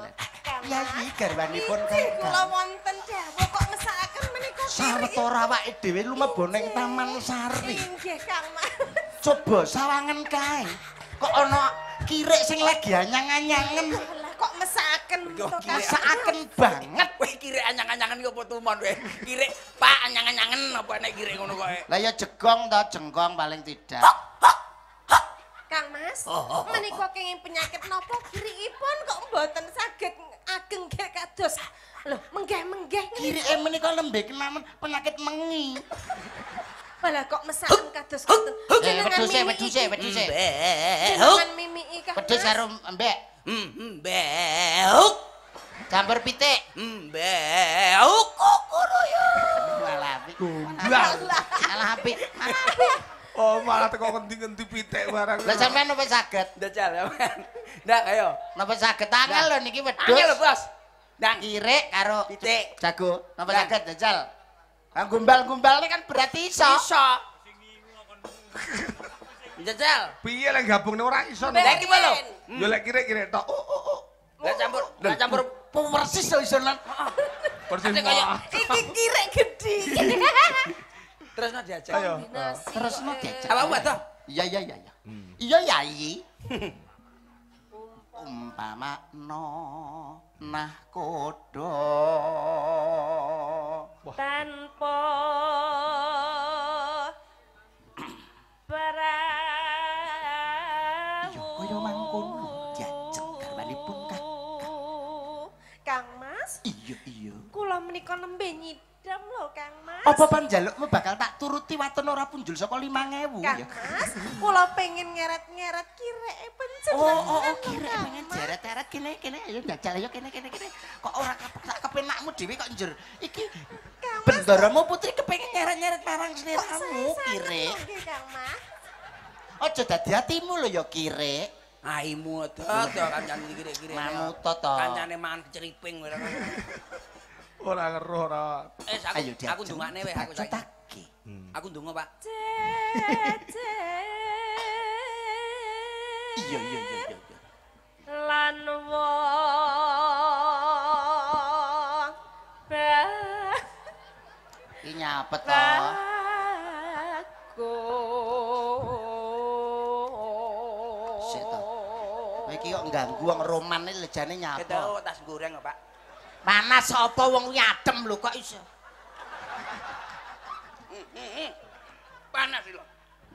Ya iki garwanipun Inggih, kula kan. wonten dawuh kok ngesakaken menika Sawetara awake dhewe lumebon ning Taman Sari. Inggih, Kang Mas. Coba sawangen kae. Kok ana kirek sing lagi anyang-anyangen. Lah kok mesakaken to. Masaken banget. Kowe kirek anyang-anyangan ki apa tumon kowe? Kirek Pak anyang-anyangan apa nek kirek ngono kowe? Lah ya jegong to, jengkong paling tidak. Kang Mas, Oh, menika kenging penyakit napa kirikipun kok mboten saged ageng gek kados. Lho, menggeh-menggeh ngene. Kirike menika lembe kenamen penyakit mengi. Malah kok mesaken kados kados. Eh, wedhuse, wedhuse, wedhuse. Mbek. Jenengan mimiki Kang Wedhus Mas. karo mbek. Mbek. Campur pitik. Mbek. Kukuruyo. Malah apik. Malah apik. Oh, malah teko ngendi-ngendi pitik barang. Lah sampean napa saged? Dajal ya. Ndak ayo. Napa saged angel lho niki Angel lho, wedhus. Bos. Ndang Kirek karo pitik. jago. Napa Lah. saged jajal? Nah, gombal-gombalnya kan berarti iso. Iso. <laughs> Jajal. Piye lek gabungne ora iso. Lah iki lho? Yo lek kire-kire tok. Oh, oh, oh. Lah campur, lah campur Persis lho iso lan. <laughs> Persis Ate kaya- mah. Iki kirek gedhi. <laughs> terus no diajak. Ayo. Terus no diajak. Apa mbak toh? Iya iya iya iya. Iya ya iya. umpama no nahkoda tanpa <clears throat> perahu Ya, kaya mangkono. Diajeng garwanipun, Kang. Kang Mas iya iya kula menika nembe nyidam lho Kang Mas apa panjalukmu bakal tak turuti waton ora punjul saka 5000 Kang ya Mas kula pengen ngeret-ngeret kireke penjenengan Oh, oh, oh, Kang pengen Mas. jeret-jeret kene kene ayo jajal ayo kene kene kene. Kok ora kep- tak kepenakmu dhewe kok njer. Iki Kang bendaramu putri kepengen nyeret-nyeret marang saya kire. Kang Mas Aja dadi atimu lho ya kire. Aimu ada kancane kire-kire. Manut to to. Kancane mangan ceriping kowe. Ora ngeruh ora. Eh aku Ayo aku ndongakne weh aku saiki. Bacotake. Aku ndonga, Pak. <laughs> Iya iya iya iya. lan wong ba- Iki nyapet to. bagus Sik to. Kowe iki kok ganggu wong roman iki lejane nyapa. Kedawa tas goreng, Pak. Panas apa wong kuwi adem lho kok iso. Panas lho.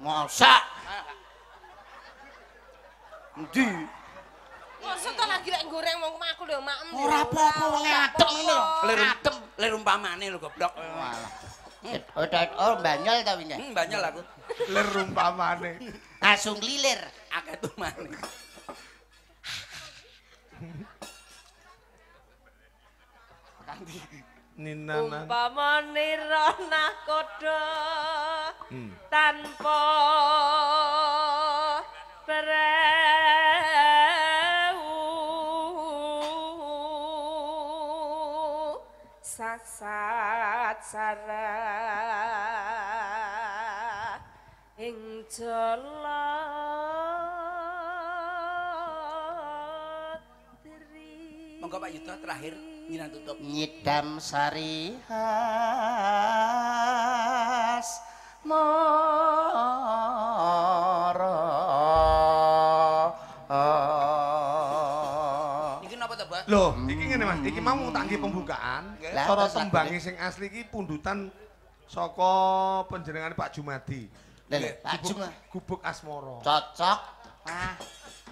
Masa Endi? Masa to lagi lek goreng wong aku lho maem lho. Ora apa-apa wong adem lho. Lir Adem. lir umpamane lho goblok. Walah. Oh, oh banyol ta wingi. Hmm, banyak aku. Lir umpamane. Langsung lilir. Akeh tumane. Ninanan. Umpamane rona kodho Hmm. tanpa perahu sasat sara ing jala Monggo Pak Yuda terakhir nyinan tutup. Nyidam sari has mara. Iki napa to, Pak? Loh, iki ngene Mas, iki mau tak nggih pembukaan. Cara tembangi sing asli iki pundutan saka panjenengan Pak Jumadi. Lha Pak Gubuk- Juma Gubuk Asmara. cocok. Ah.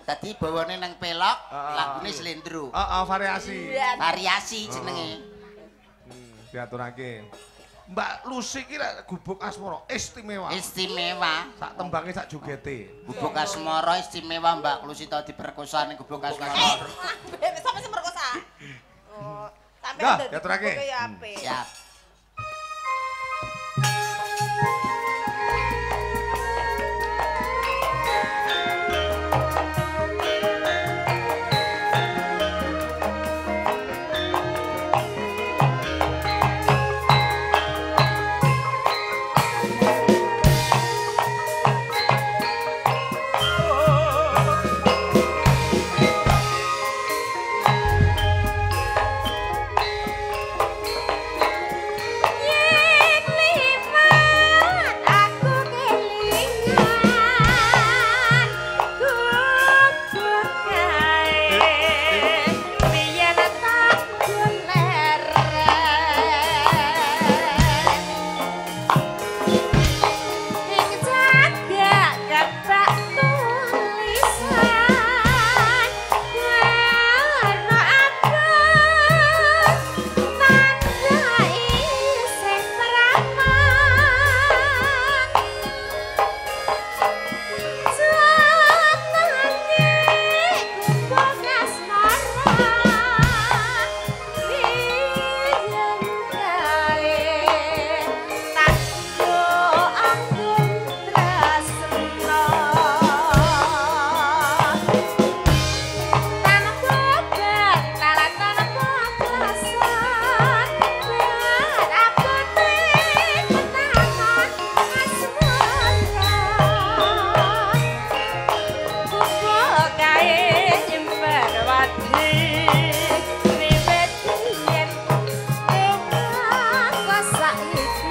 Tadi bawane nang pelok, Ah. lagune slendro. Heeh, variasi. Variasi jenenge. Hmm, diaturake. Mbak Lucy ki lek gubuk Asmara istimewa. Istimewa. Sak tembange sak jogete. Gubuk Asmara istimewa Mbak Lusita diperkosa ning Gubuk Asmara. Eh, <laughs> sampe sing merkosa. <laughs> Oh, sampe Dah, dadi diaturake. buku ya apik. Siap. Yen liwat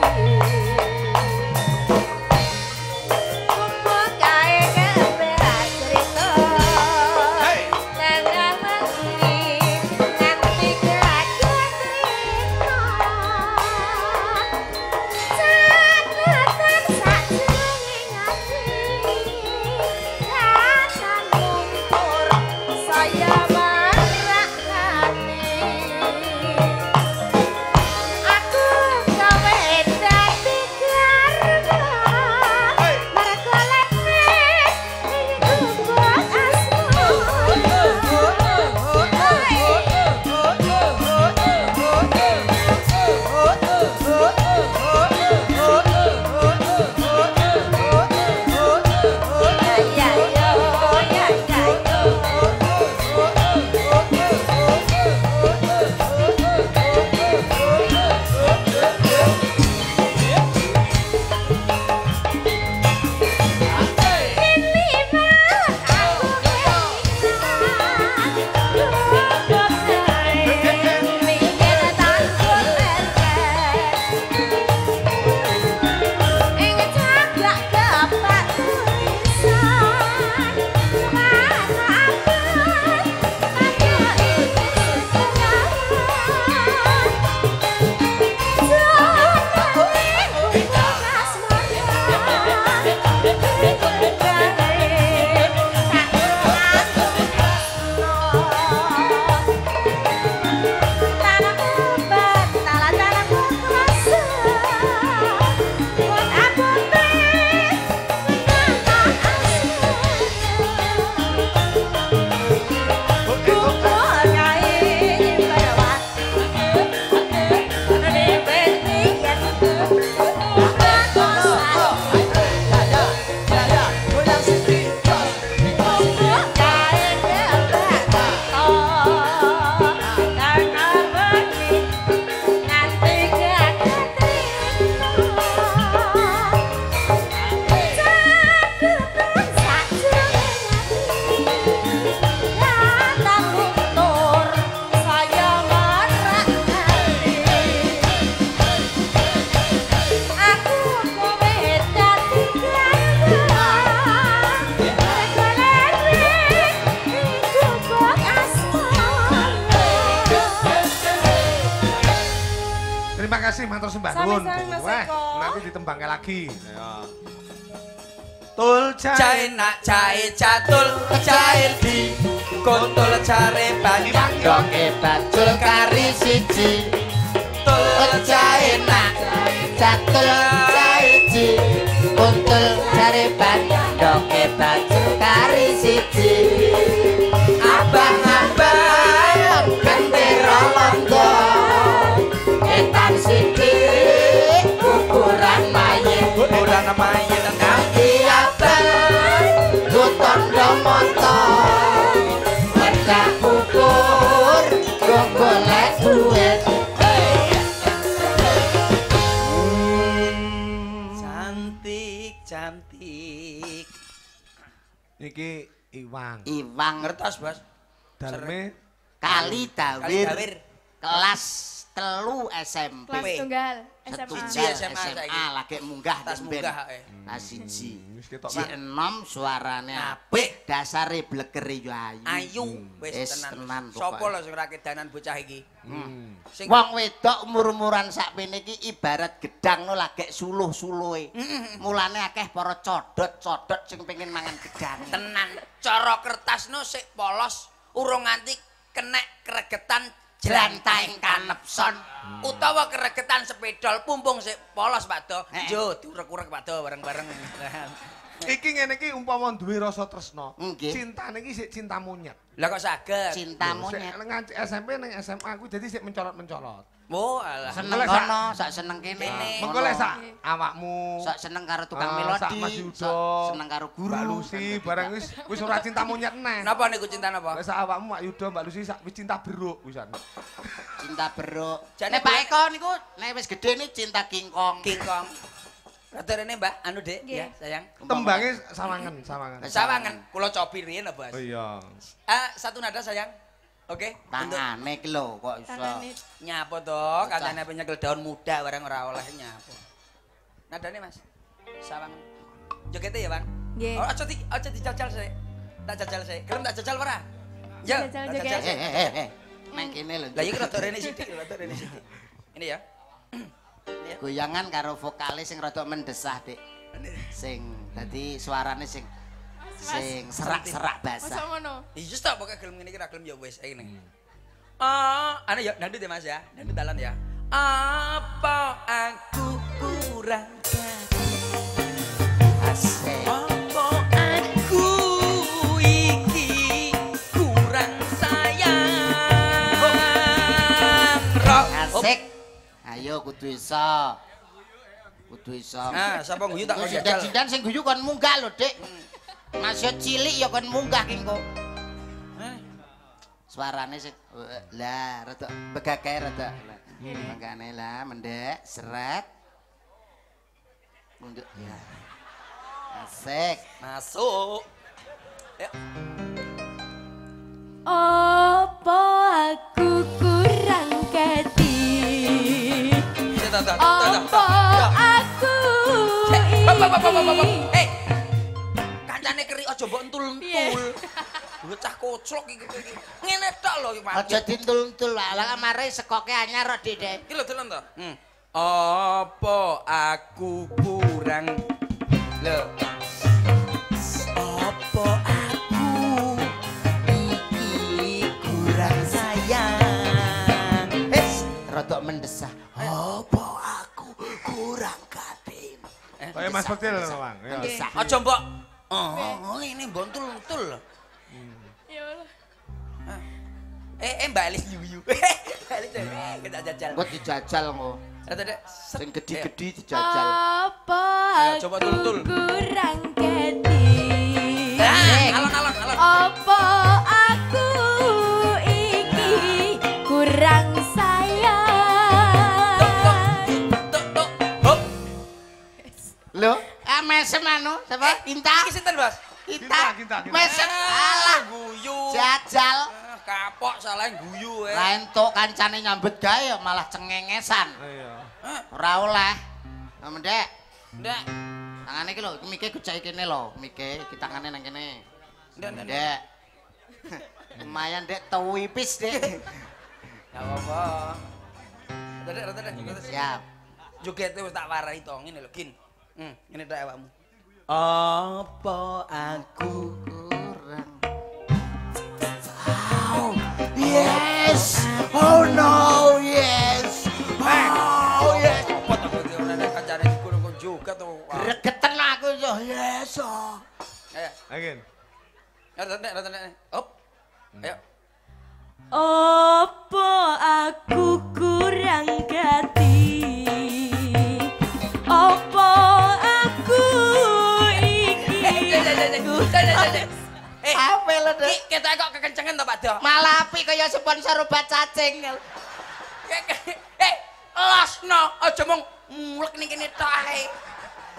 Thank you. Kasih matur sembah Sami-sami, nuwun. Mas Wah, Eko. nanti ditembangke lagi. Ya. Tul Jahe jahe nak jahe catul jahe di kontol jare banyak Doke bacul kari siji tul jahe nak Catul saiji Kuntul cari Doke bacul kari siji Abang-abang namae nang Nanti abang Gutondo motor Mercak ukur. Gue golek duit cantik cantik. Iki Iwang. Iwang. Ngertos bos? Daleme Kali dawir. Kelas telu SMP Kelas tunggal Satu SMA. Siji jam SMA SMA, lagi munggah tas munggah eh Kelas siji wis ketok Si enom suarane Apik. dasare blegeri yo ayu. ayu wis Wis tenan pokoknya. lho sing ora kedanan bocah iki Hmm. sing Wong wedok umur-umuran sakmene iki ibarat gedang no lagi suluh-suluhe. Mulane akeh para codot-codot sing pengen mangan gedang. tenan cara kertasno sik polos urung nganti kenek kregetan Jlantaing kanepson. utawa kregetan sepedol pumpung sik polos Pak Do yo diurek-urek Pak Do bareng-bareng <laughs> Iki ngene iki umpama duwe rasa tresna. Cintane iki sik cinta monyet. lah kok saged Cinta monyet. nganti SMP ning SMA kuwi dadi sik mencolot-mencolot. Oh alah Seneng sak- kono, sak seneng kene. Mengko lek sak awakmu sak seneng karo tukang Ah, melodi, sak Mas Yudo, sak seneng karo guru. Mbak Lucy barang wis wis ora cinta monyet neh. napa niku cinta napa Lek sak awakmu Mbak Yudo, Mbak Lucy sak wis cinta beruk wisan. cinta beruk. Jane Nek Pak Eko niku nek wis gedhe nih cinta King Kong. King Kong Rada rene Mbak, anu Dek, ya sayang. Tembange sawangan, sawangan. Sawangan, kula cobi riyen Bos. Oh iya. Ah, satu nada sayang. Oke. Tangane ki lho kok iso. Tangane nyapo to, kancane apa nyekel daun muda barang ora oleh nyapo. Nadane Mas. Sawangan. Jogete ya, Bang? Nggih. Oh, aja di aja dijajal sik. Tak jajal sik. Gelem tak jajal ora? Yo, Jajal joget. jajal Eh eh eh, eh. Nang kene lho. Lah iki rada rene sithik, rada rene sithik. Ini ya. Ini ya. goyangan karo vokalis sing rada mendesah, Dik. Sing dadi suarane sing sing serak-serak Masa basah. ngono? Iya tak pokoknya gelem ngene iki ra gelem ya wis ae ning. Ah, ane ya dangdut ya Mas ya. Dangdut dalan ya. Apa aku kurang Asik. Apa aku iki kurang sayang Rok Asik. Ayo kudu iso. Kudu iso. Nah, sapa guyu tak kok jajal sing guyu kon munggah lho, Dik. Masih cilik ya kon munggah ki engko. Eh, Suarane sing lah rada begagae rada. Makane lah mendek seret. Mundur ya. Asik. Masuk Ya, Apa aku kurang keti? sik tak Apa aku Cek, mbok entul-entul. Piye? <laughs> Bocah koclok iki iki. Ngene tok lho iki Aja dintul-untul lah mare sekoke anyar kok Dik. Iki lho dolan to. Hmm. Apa aku kurang lho. Apa aku iki kurang sayang. Wis rada mendesah. Apa aku kurang katim? Eh, Kaya Mas Pecil Bang. Ya. Mendesah. Aja mbok Oh, ini bontul-untul lho. Ya Allah. Eh, eh Mbak Alis yuyu. <laughs> Mbak Alis eh, kita jajal. Engko dijajal engko. Ada dek. Sing gede-gede dijajal. Apa Ayo, aku coba tul-tul. kurang keti? Nah, alon alon alon. Apa aku iki kurang sayang? Tuk mesem anu sapa? Inta. Iki sinten, Bos? Inta. Mesem. Ah, Alah, guyu. jajal. Ah, Kapok salah guyu eh. Lah entuk kancane nyambut gawe ya malah cengengesan. Iya. Ah, Ora oleh. Nah, Mendek, Ndak. tangane iki lho, iki mike gojek kene lho, mike iki tangane nang kene. Ndak, ndak. Dek. Lumayan dek tewipis dek. Enggak apa-apa. Dadak, dadak. Siap. Jogete wis tak warai to, ngene lho, Gin. Hmm, ngene tok awakmu. Apa aku kurang Oh, yes. Oh no, yes. Oh yes. apa to kok ora nek kancane dikono kok joget to. Gregeten aku yo. Yes. oh. Ayo, Again. dadak, dadak, dadak. Hop. Ayo. Opo aku kurang gati Eh, Apa lho, Dek? Ki, kita kok kekencengan to, Pak Do? Malah api kaya sponsor obat cacing. Eh, losno, aja mung mulek ning kene tok ae.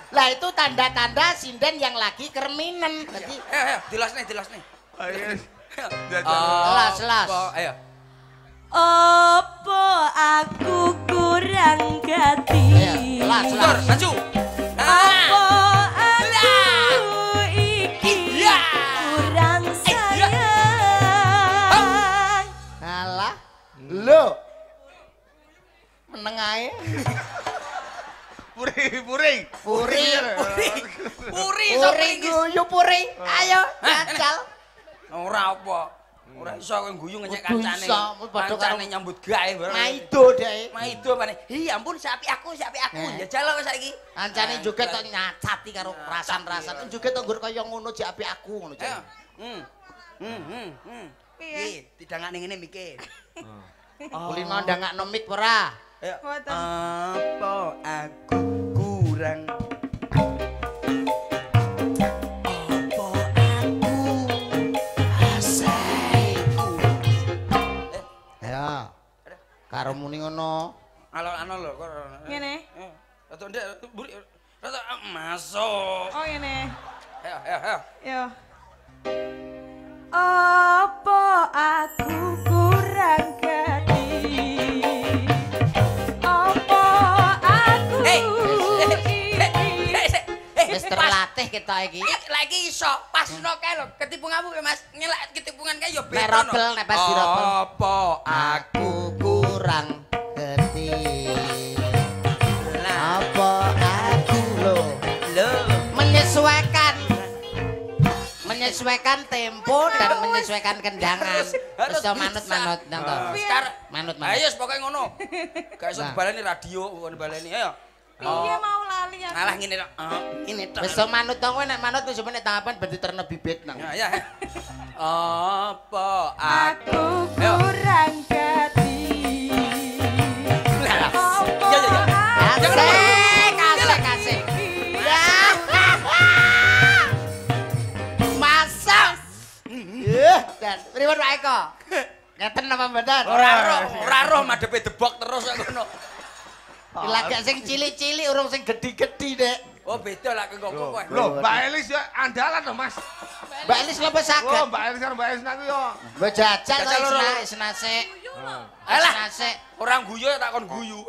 Lah itu tanda-tanda sinden yang lagi kerminen. Jadi Ayo, ayo, dilosne, dilosne. Ayo. Ayo. Jajan. Las, las. Apa? Ayo. Opo aku kurang gati Ayo, las, las. maju. Opo Lo. Meneng ae. Puri, puri. Puri. Puri. Puri guyu puri. Ayo, Hah? jajal. Ora apa. Ora iso kowe guyu ngenyek kancane. iso, padha karo- Kancane nyambut gawe bareng. Maido deh. Maido apane? Iya ampun sapi aku, sapi aku. Eh. Ya jalo saiki. Ancane Ah, juga iya. tok nyacati karo rasan-rasan. Juga tok nggur kaya ngono jek apik aku ngono jek. Hmm. Hmm, hmm, hmm. Piye? Didangak ning ngene mikir. <laughs> Kulino ndangakno mik ora? Ayo. Apa aku kurang Apa aku asaiku? Ya. Karo muni ngono. alo-alo lho kok. Ngene. Eh, Rata ndek buri rata ah, masuk. Oh ini Ayo, ayo, ayo. Yo Opo aku kurang kita iki. Iki lagi iso pasno kae lho ketipunganmu kae Mas. Ngelak ketipungan kae yo Nek beda. robel nek pas dirobel. Apa Aku kurang geti. Apa aku lo lho menyesuaikan menyesuaikan tempo dan menyesuaikan kendangan. Harus- bisa. manut-manut nang to. Ah, sekarang Manut Ayo manut. wis pokoke ngono. <laughs> Gak iso Nah. dibaleni radio, bukan dibaleni. Ayo. Iya mau lali aku Ngalah ngene tok. Ah, Ini tok. Wis manut to kowe nek manut wis meneh tangapan ben diterno bibit nang. Ya, ya. Apa aku kurang gati Ya, ya, ya. Jangan Asik, asik, asik. Ya. Masak. Yeh, dan pripun Pak Eko? <laughs> Ngeten apa mboten? ora roh, ora roh madepe debok terus kok ngono. Lagak sing cilik-cilik urung sing gedhi-gedhi, Dek. Oh, beda lah kok kowe. Loh, Mbak Elis ya andalan loh, Mas. Mbak Elis napa Oh, saged? Mbak Elis karo Mbak Elis aku yo. Mbak jajal to loro. isna, isna sik. Alah. Orang guyu tak kon guyu.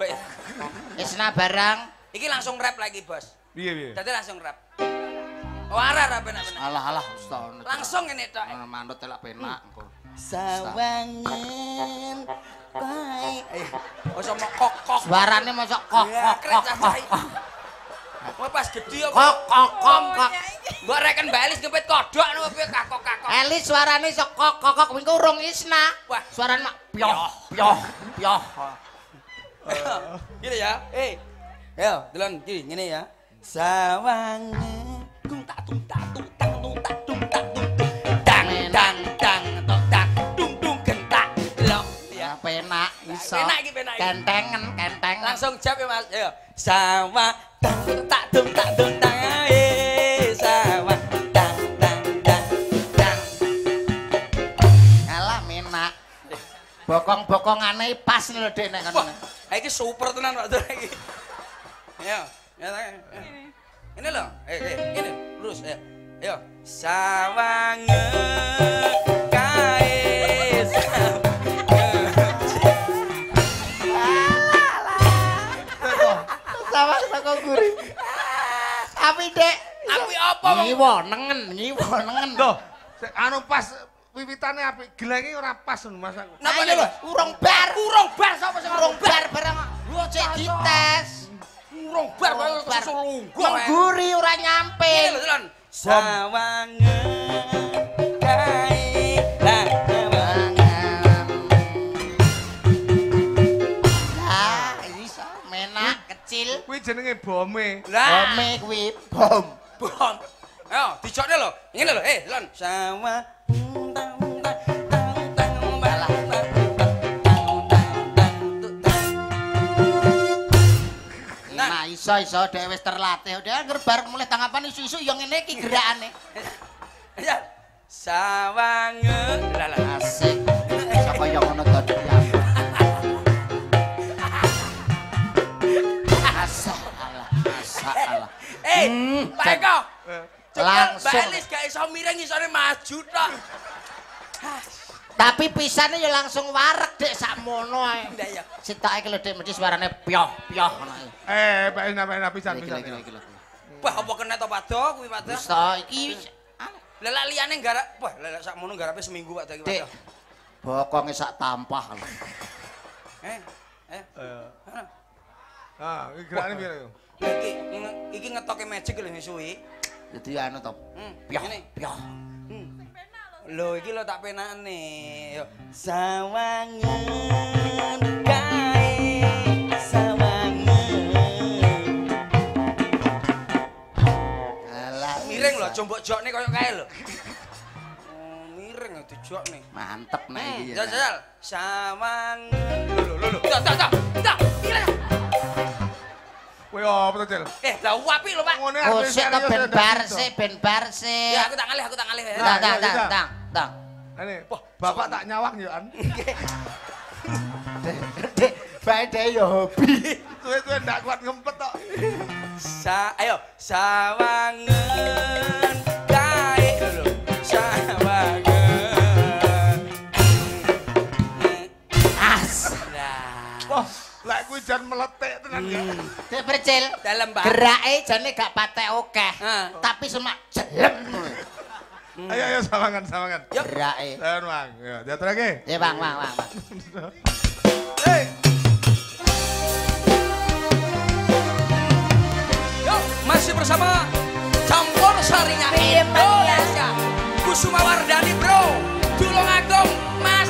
Isna barang. Iki langsung rap lagi, Bos. Piye piye? Dadi langsung rap. Oh, ara rap benar-benar. Alah alah ustaz. Langsung ngene tok. manut telak penak engko. Sawangan kae. Eh, oh sama kok-kok. Suarane mosok kok kok kok kok. Wah pas gede Kok kok kok kok. Mbok reken Mbak Elis ngepet kodok nopo piye kakok-kakok. Elis suarane sok kok kok kok wingi urung isna. Wah. Suarane mak pyoh pyoh pyoh. Gini ya. Eh. Ayo, delon gini ngene ya. Sawangan tung tak tung iso. Penak iki, penak. Kentengen kentengen. Langsung jawab ya Mas. Ayo. Sawa dang tak tung tak tung tang. Eh, sawa dang dang dang dang. Alah menak. Bokong-bokongane pas lho Dek nek ngono. iki super tenan Pak Dur iki. Ayo, ya ta. Ini loh, eh, eh, ini lurus, ayo. Ayo, sawange guri. Tapi Dek, Api apa ngiwo nengen, ngiwo nengen. Loh, anu pas wiwitane apik, gelenge ora pas lho Mas aku. Napa lho, urung bar. Urung bar sapa sing Urung bar? bar barang. Lu cek dites. Urung bar Bar. susul lungguh. Mengguri ora nyampe. Sawangen Kuwi jenenge bome. Bome kuwi bom. bom. Ayo, dicokne lho. Ngene lho, eh, Lon. Nah, iso iso dhek wis terlatih. Dhek angger bar mulai tanggapan isu-isu ya ngene iki gerakane. <laughs> Ya. Sawangen. Lah lah. Asik. Iso kaya ngono to Eh, Pak Cek. Eko. Eh, Langsung. Mbak Elis gak iso miring isone maju tok. Tapi pisane ya langsung wareg Dik sakmono ae. Ndak ya. Sitoke iki lho Dik mesti suarane pyoh pyoh ngono. Eh, Pak Ina, Pak Ina pisan pisan. Wah, apa kena to Pado kuwi Pado? Wis to iki lek liyane garap, wah lek sakmono garape seminggu Pak iki Dik. Pado. Bokonge sak tampah. Eh, eh. Eh. Ah, iki gerakane piye yo? Iki iki ngetoke magic lho suwi. Jadi anu to. Hmm, Pyoh ngene. pyoh. Hmm. Lho iki lho tak penakne. Yo. Sawangen kae sawangen. Alah Miring lho, combok jokne koyo kae lho. Oh, miring ya dijokne. Mantep nek Hmm, iki. ya. jal jal. Sawangen. Lho lho lho. Tak tak tak. Tak. Kowe apa to, Cil? Eh, lah apik lho, Pak. Ngene Oh, aku sik ben ya, bar sik, ben bar sik. Ya, aku tak ngalih, aku tak ngalih. ya. Nah, Tang tang tang iya. tang tang. Ini, Wah, bapak tak nyawang yo, An. Dek, bae dhek yo hobi. Suwe-suwe ndak kuat ngempet tok. Sa ayo sawangen kae lho sawangen nah Wah, lek kuwi jan ya. Dek percil. dalam Pak Gerake jane gak patek akeh. Ah. Tapi semak jelem. Ayo ayo sawangan sawangan. Yuk. Gerake. Dan Bang, ya lagi. Ya Bang, Bang, Bang. Hei, yuk masih bersama campur sarinya Indonesia Kusuma Wardani bro Tulung Agung masuk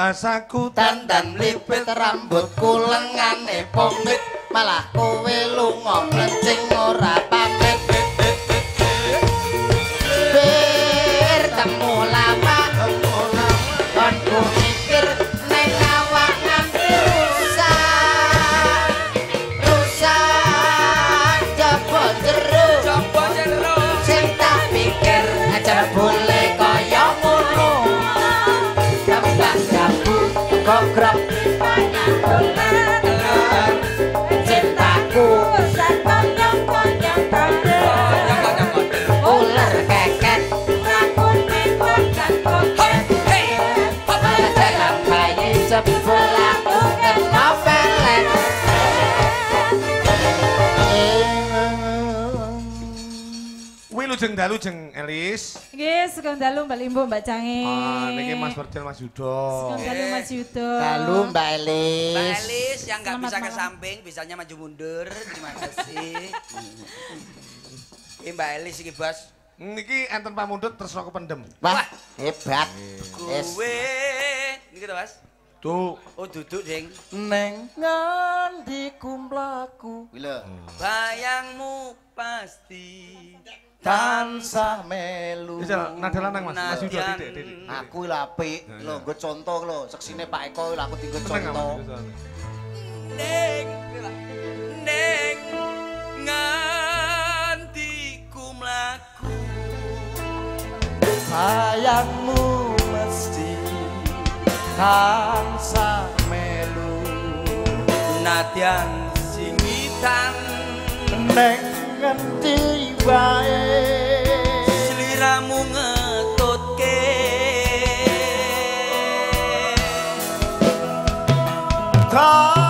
Diwasaku Dandan lipit rambutku Mbak Limbo, Mbak Cange. Ah, niki Mas Berjel Mas Yudo. Dalu Mas Yudo. lalu Mbak Elis Mbak Elis yang nggak Selamat bisa ke samping, bisanya maju mundur. Terima kasih. <laughs> Ini Mbak Elis iki, Bos. Niki enten pamundhut tresna kependem. wah hebat. Kuwe. Niki to, Mas. Tuh, Oh, duduk, Ding. Neng ngendi kumlaku Wila Bayangmu pasti tansah melu. Bisa nada lanang Mas. Mas Yudo titik. Aku lho apik. Lho nggo contoh lho. Seksine Pak Eko lho aku nggak, contoh? Neng, neng, nganti ku mlaku. Sayangmu mesti tansah melu. Nadyan singitan Neng ngendi wae. Sliramu ngetutke. Tak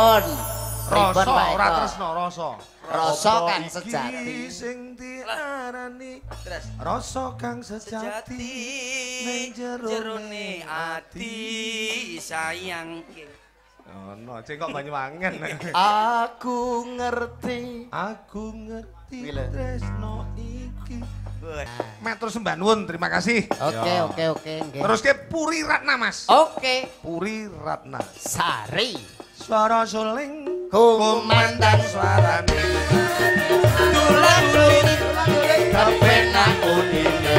pripun Rasa, Pak ora Eko tresno, rasa. Rasa kang sejati. sing diarani rasa kang sejati. ning jerone jerone ati sayang Oh, no, cengkok Banyuwangen. aku ngerti Aku ngerti tresno iki. Matur sembah nuwun, terima kasih. oke Ya. oke oke nggih Terus ke Puri Ratna, Mas. oke Puri Ratna. sari Suara suling kumandang suarane. tulang lulit kepenak unine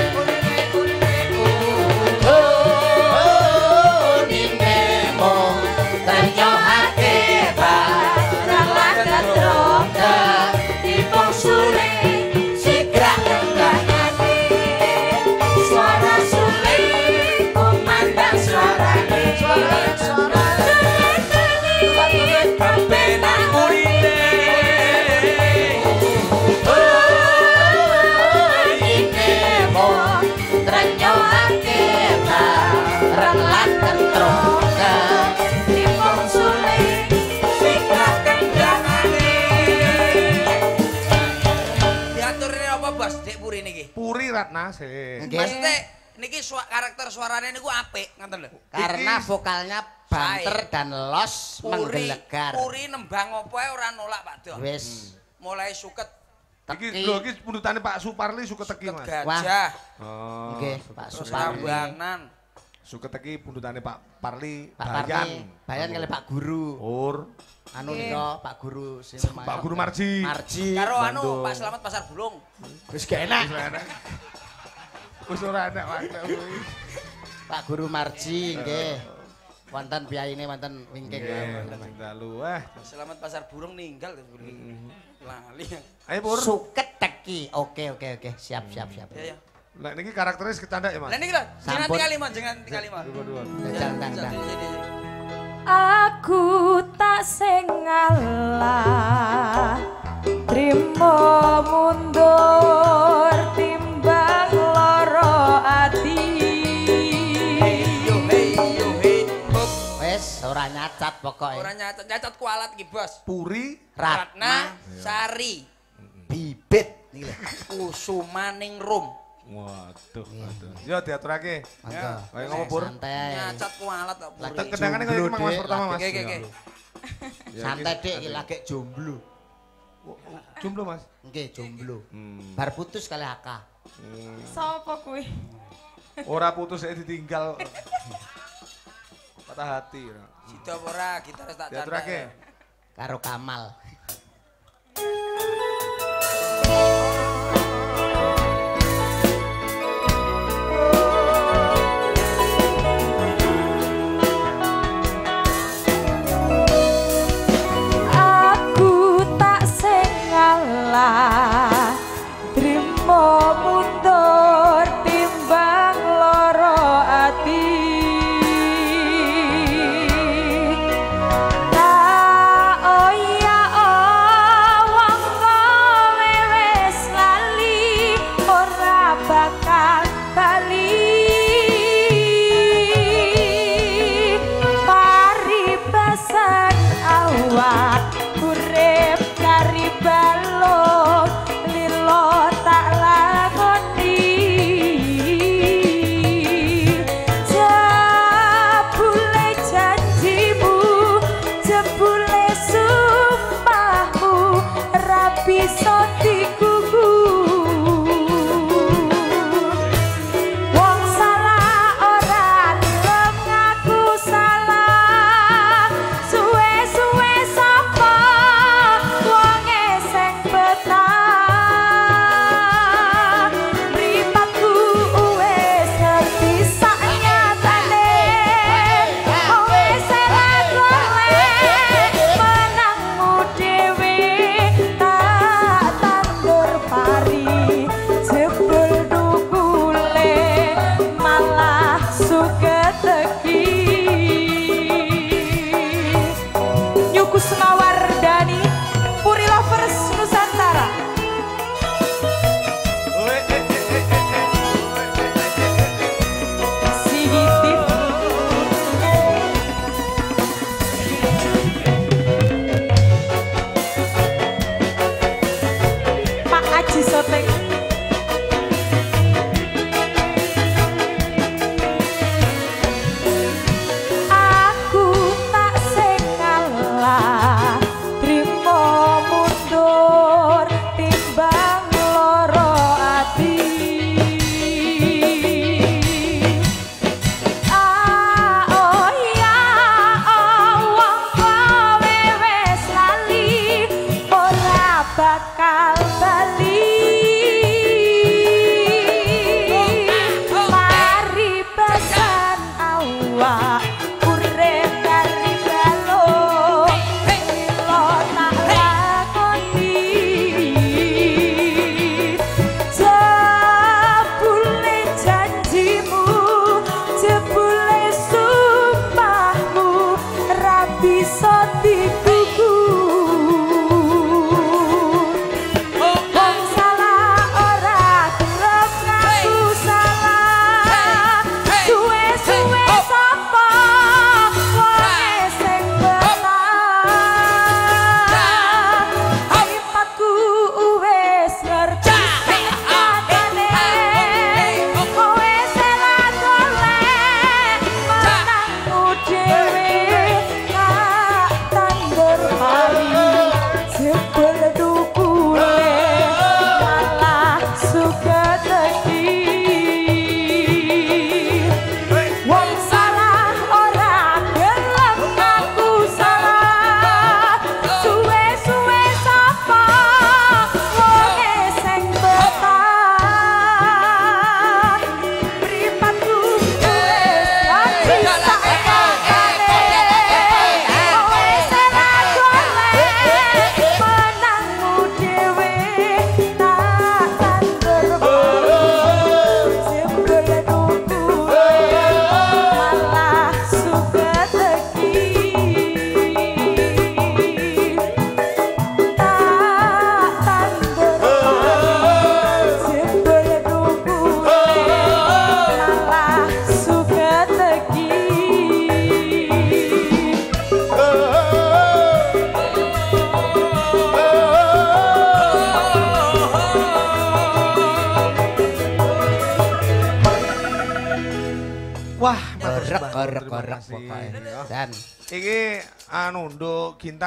Ratna sih. Nggih. Maksudnya niki sua, karakter suaranya niku apik ngoten lho Karena Iki- vokalnya banter Sae. dan los Puri, menggelegar. puri nembang apa ae ora nolak Pak Don. Wis. Mulai suket Iki Teki. lho iki pundutane Pak Suparli suka teki, Mas. gajah, Oh. Nggih, Pak Suparli. rambanan. Suka teki pundutane Pak Parli Pak Bayan. Parli, Bayan kali Pak Guru. Ur. Anu nika Pak Guru sing. Pak Guru Marji. Marji. Karo anu. Pak Selamat Pasar Bulung. Wis gak enak. Wis ora enak. Wis ora enak wae kuwi. Pak Guru Marji nggih. Wonten biayine wonten wingking. Nggih, sing dalu eh. Selamat Pasar Burung ninggal terus beli. Lali. Ayo Pur. Suket teki. Oke oke oke. Siap siap siap. Ya ya. Lah niki karakternya kecandak ya, Mas? Lah niki lho, jangan tinggal lima, jangan tinggal lima. Dua-dua. Tang tang. aku tak singalah trimo mundur timbang loro ati. Wes ora nyacat pokoke. Ora nyacat nyacat kualat iki bos. Puri ratna, ratna sari. Bibit. Iki lho. Kusumaning rum. Waduh, hmm. waduh. Yo diaturake. Ya. Kayak ngomong pur. Santai. Nyacat kualat kok pur. Lagi kendangane kaya iki Mas pertama Mas. Oke, oke, Santai deh, lagi jomblo. Jomblo Mas. Oke, jomblo. Hmm. Bar putus kali haka. Hmm. Sopo kuwi? Ora putus saya ditinggal. Patah hati. Ya. Sido ora kita tak tahu. Diatur lagi. Karo Kamal. <laughs>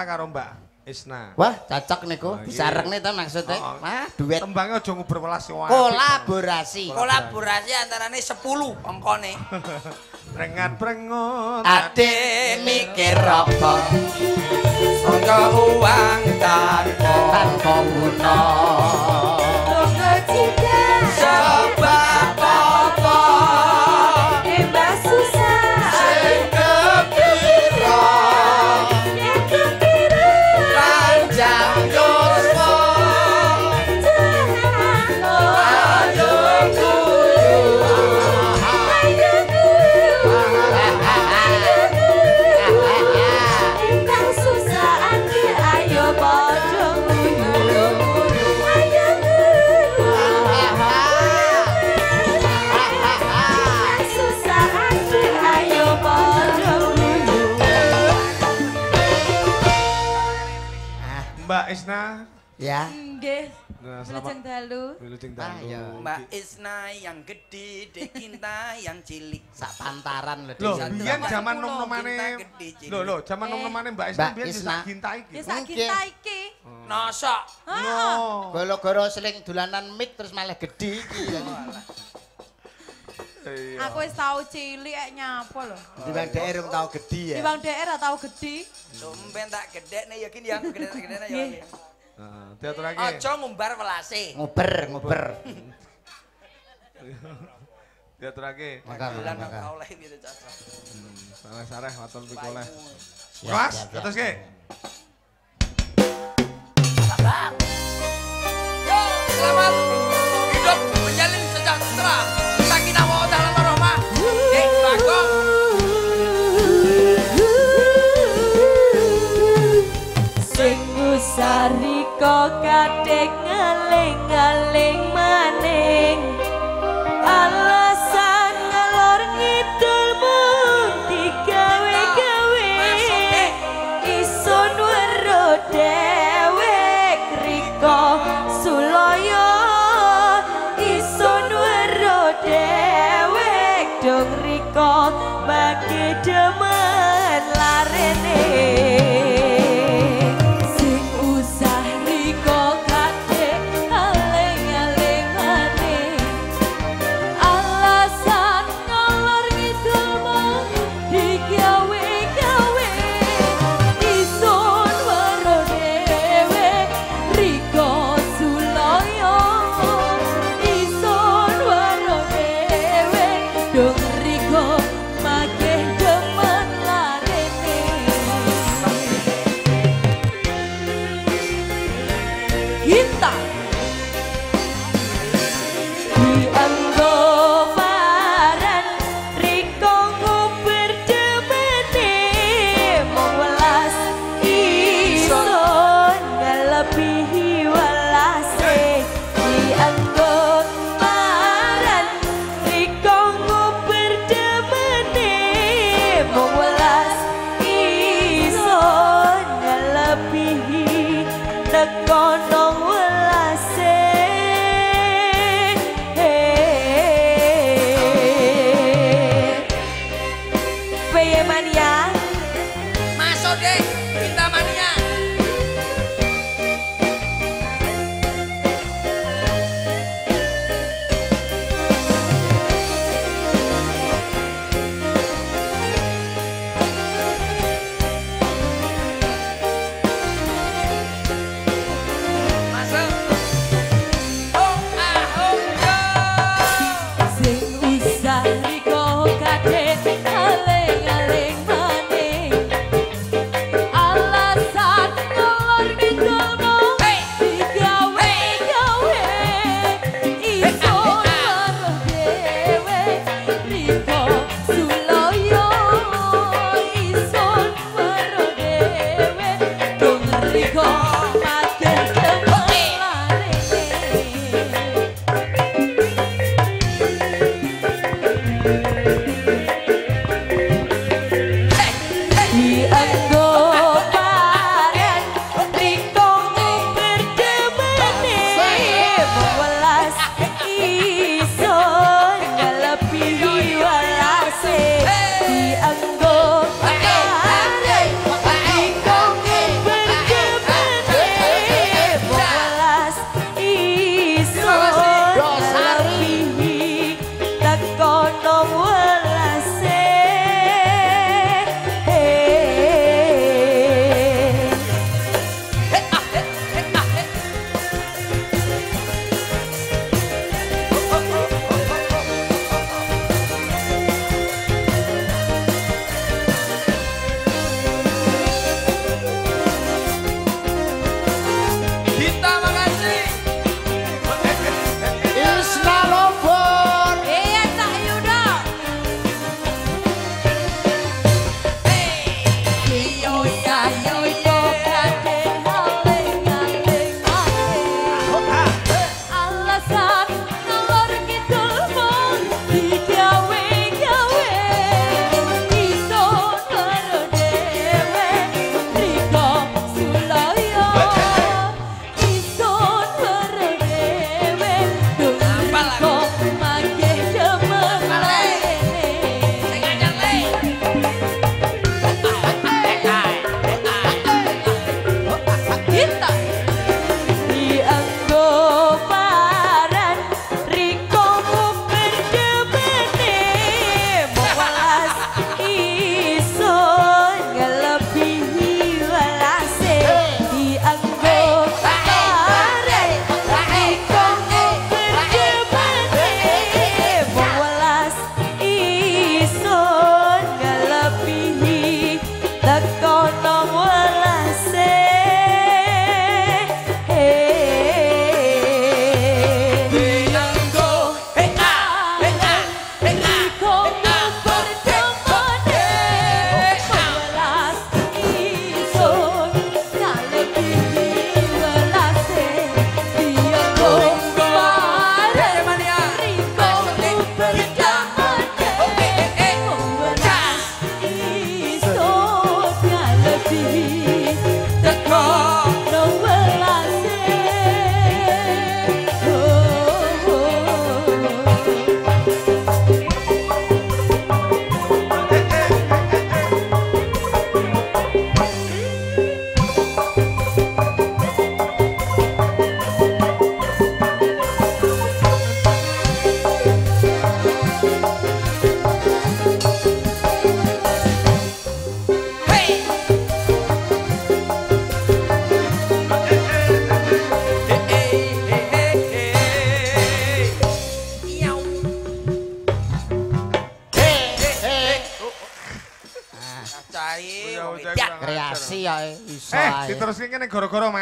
karo Mbak Isna. wah cocok niku. Oh, iya. Disareng ta maksudnya. Oh, oh. Wah, duet Tembangnya aja nguber welas kolaborasi. Kolaborasi antarane 10 angkane. <laughs> Rengat prengot. Ade mikir rokok Sangka uang tanpa tanpa guna. Ya. Nggih Nah, Wilujeng dalu Wilujeng Ah, dalu. iya. Mbak Isna yang gede dek Kinta yang cilik Sak pantaran lho. Loh, Desa. biyen kulo, nom-nomane. Lho, lho, zaman Eh. nom-nomane Mbak Isna biyen Isna. bisa ginta iki. Ya sak kita iki Nosok No. Goro-goro seling dolanan mic terus malah gede iki. Iya. Aku wis tau cilik ek nyapa lho. Dibanding daerah urung tau gede ya. Di Bang daerah tau gede. Tumben tak gede nih yakin yang gede gede ya. Nggih. Nah, teater lagi. Ojo ngumbar welase. Nguber, nguber. Teater lagi. <laughs> Maka, Bulan maka. kau oleh gitu cocok. Sareh-sareh waton pikoleh. Siap, Kelas, siap, siap. atas ke. Yo, selamat kadek ngaling-ngaling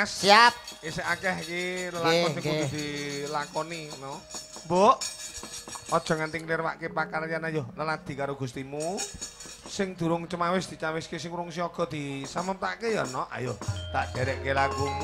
Mas. Siap. Isih akeh iki lelakon sing kudu dilakoni, no. Mbok, aja nganti nglirwake pakaryan ayo leladi karo Gustimu. Sing durung cemawis dicawiske sing urung siaga disamemtake ya, no. Ayo, tak derekke lagumu.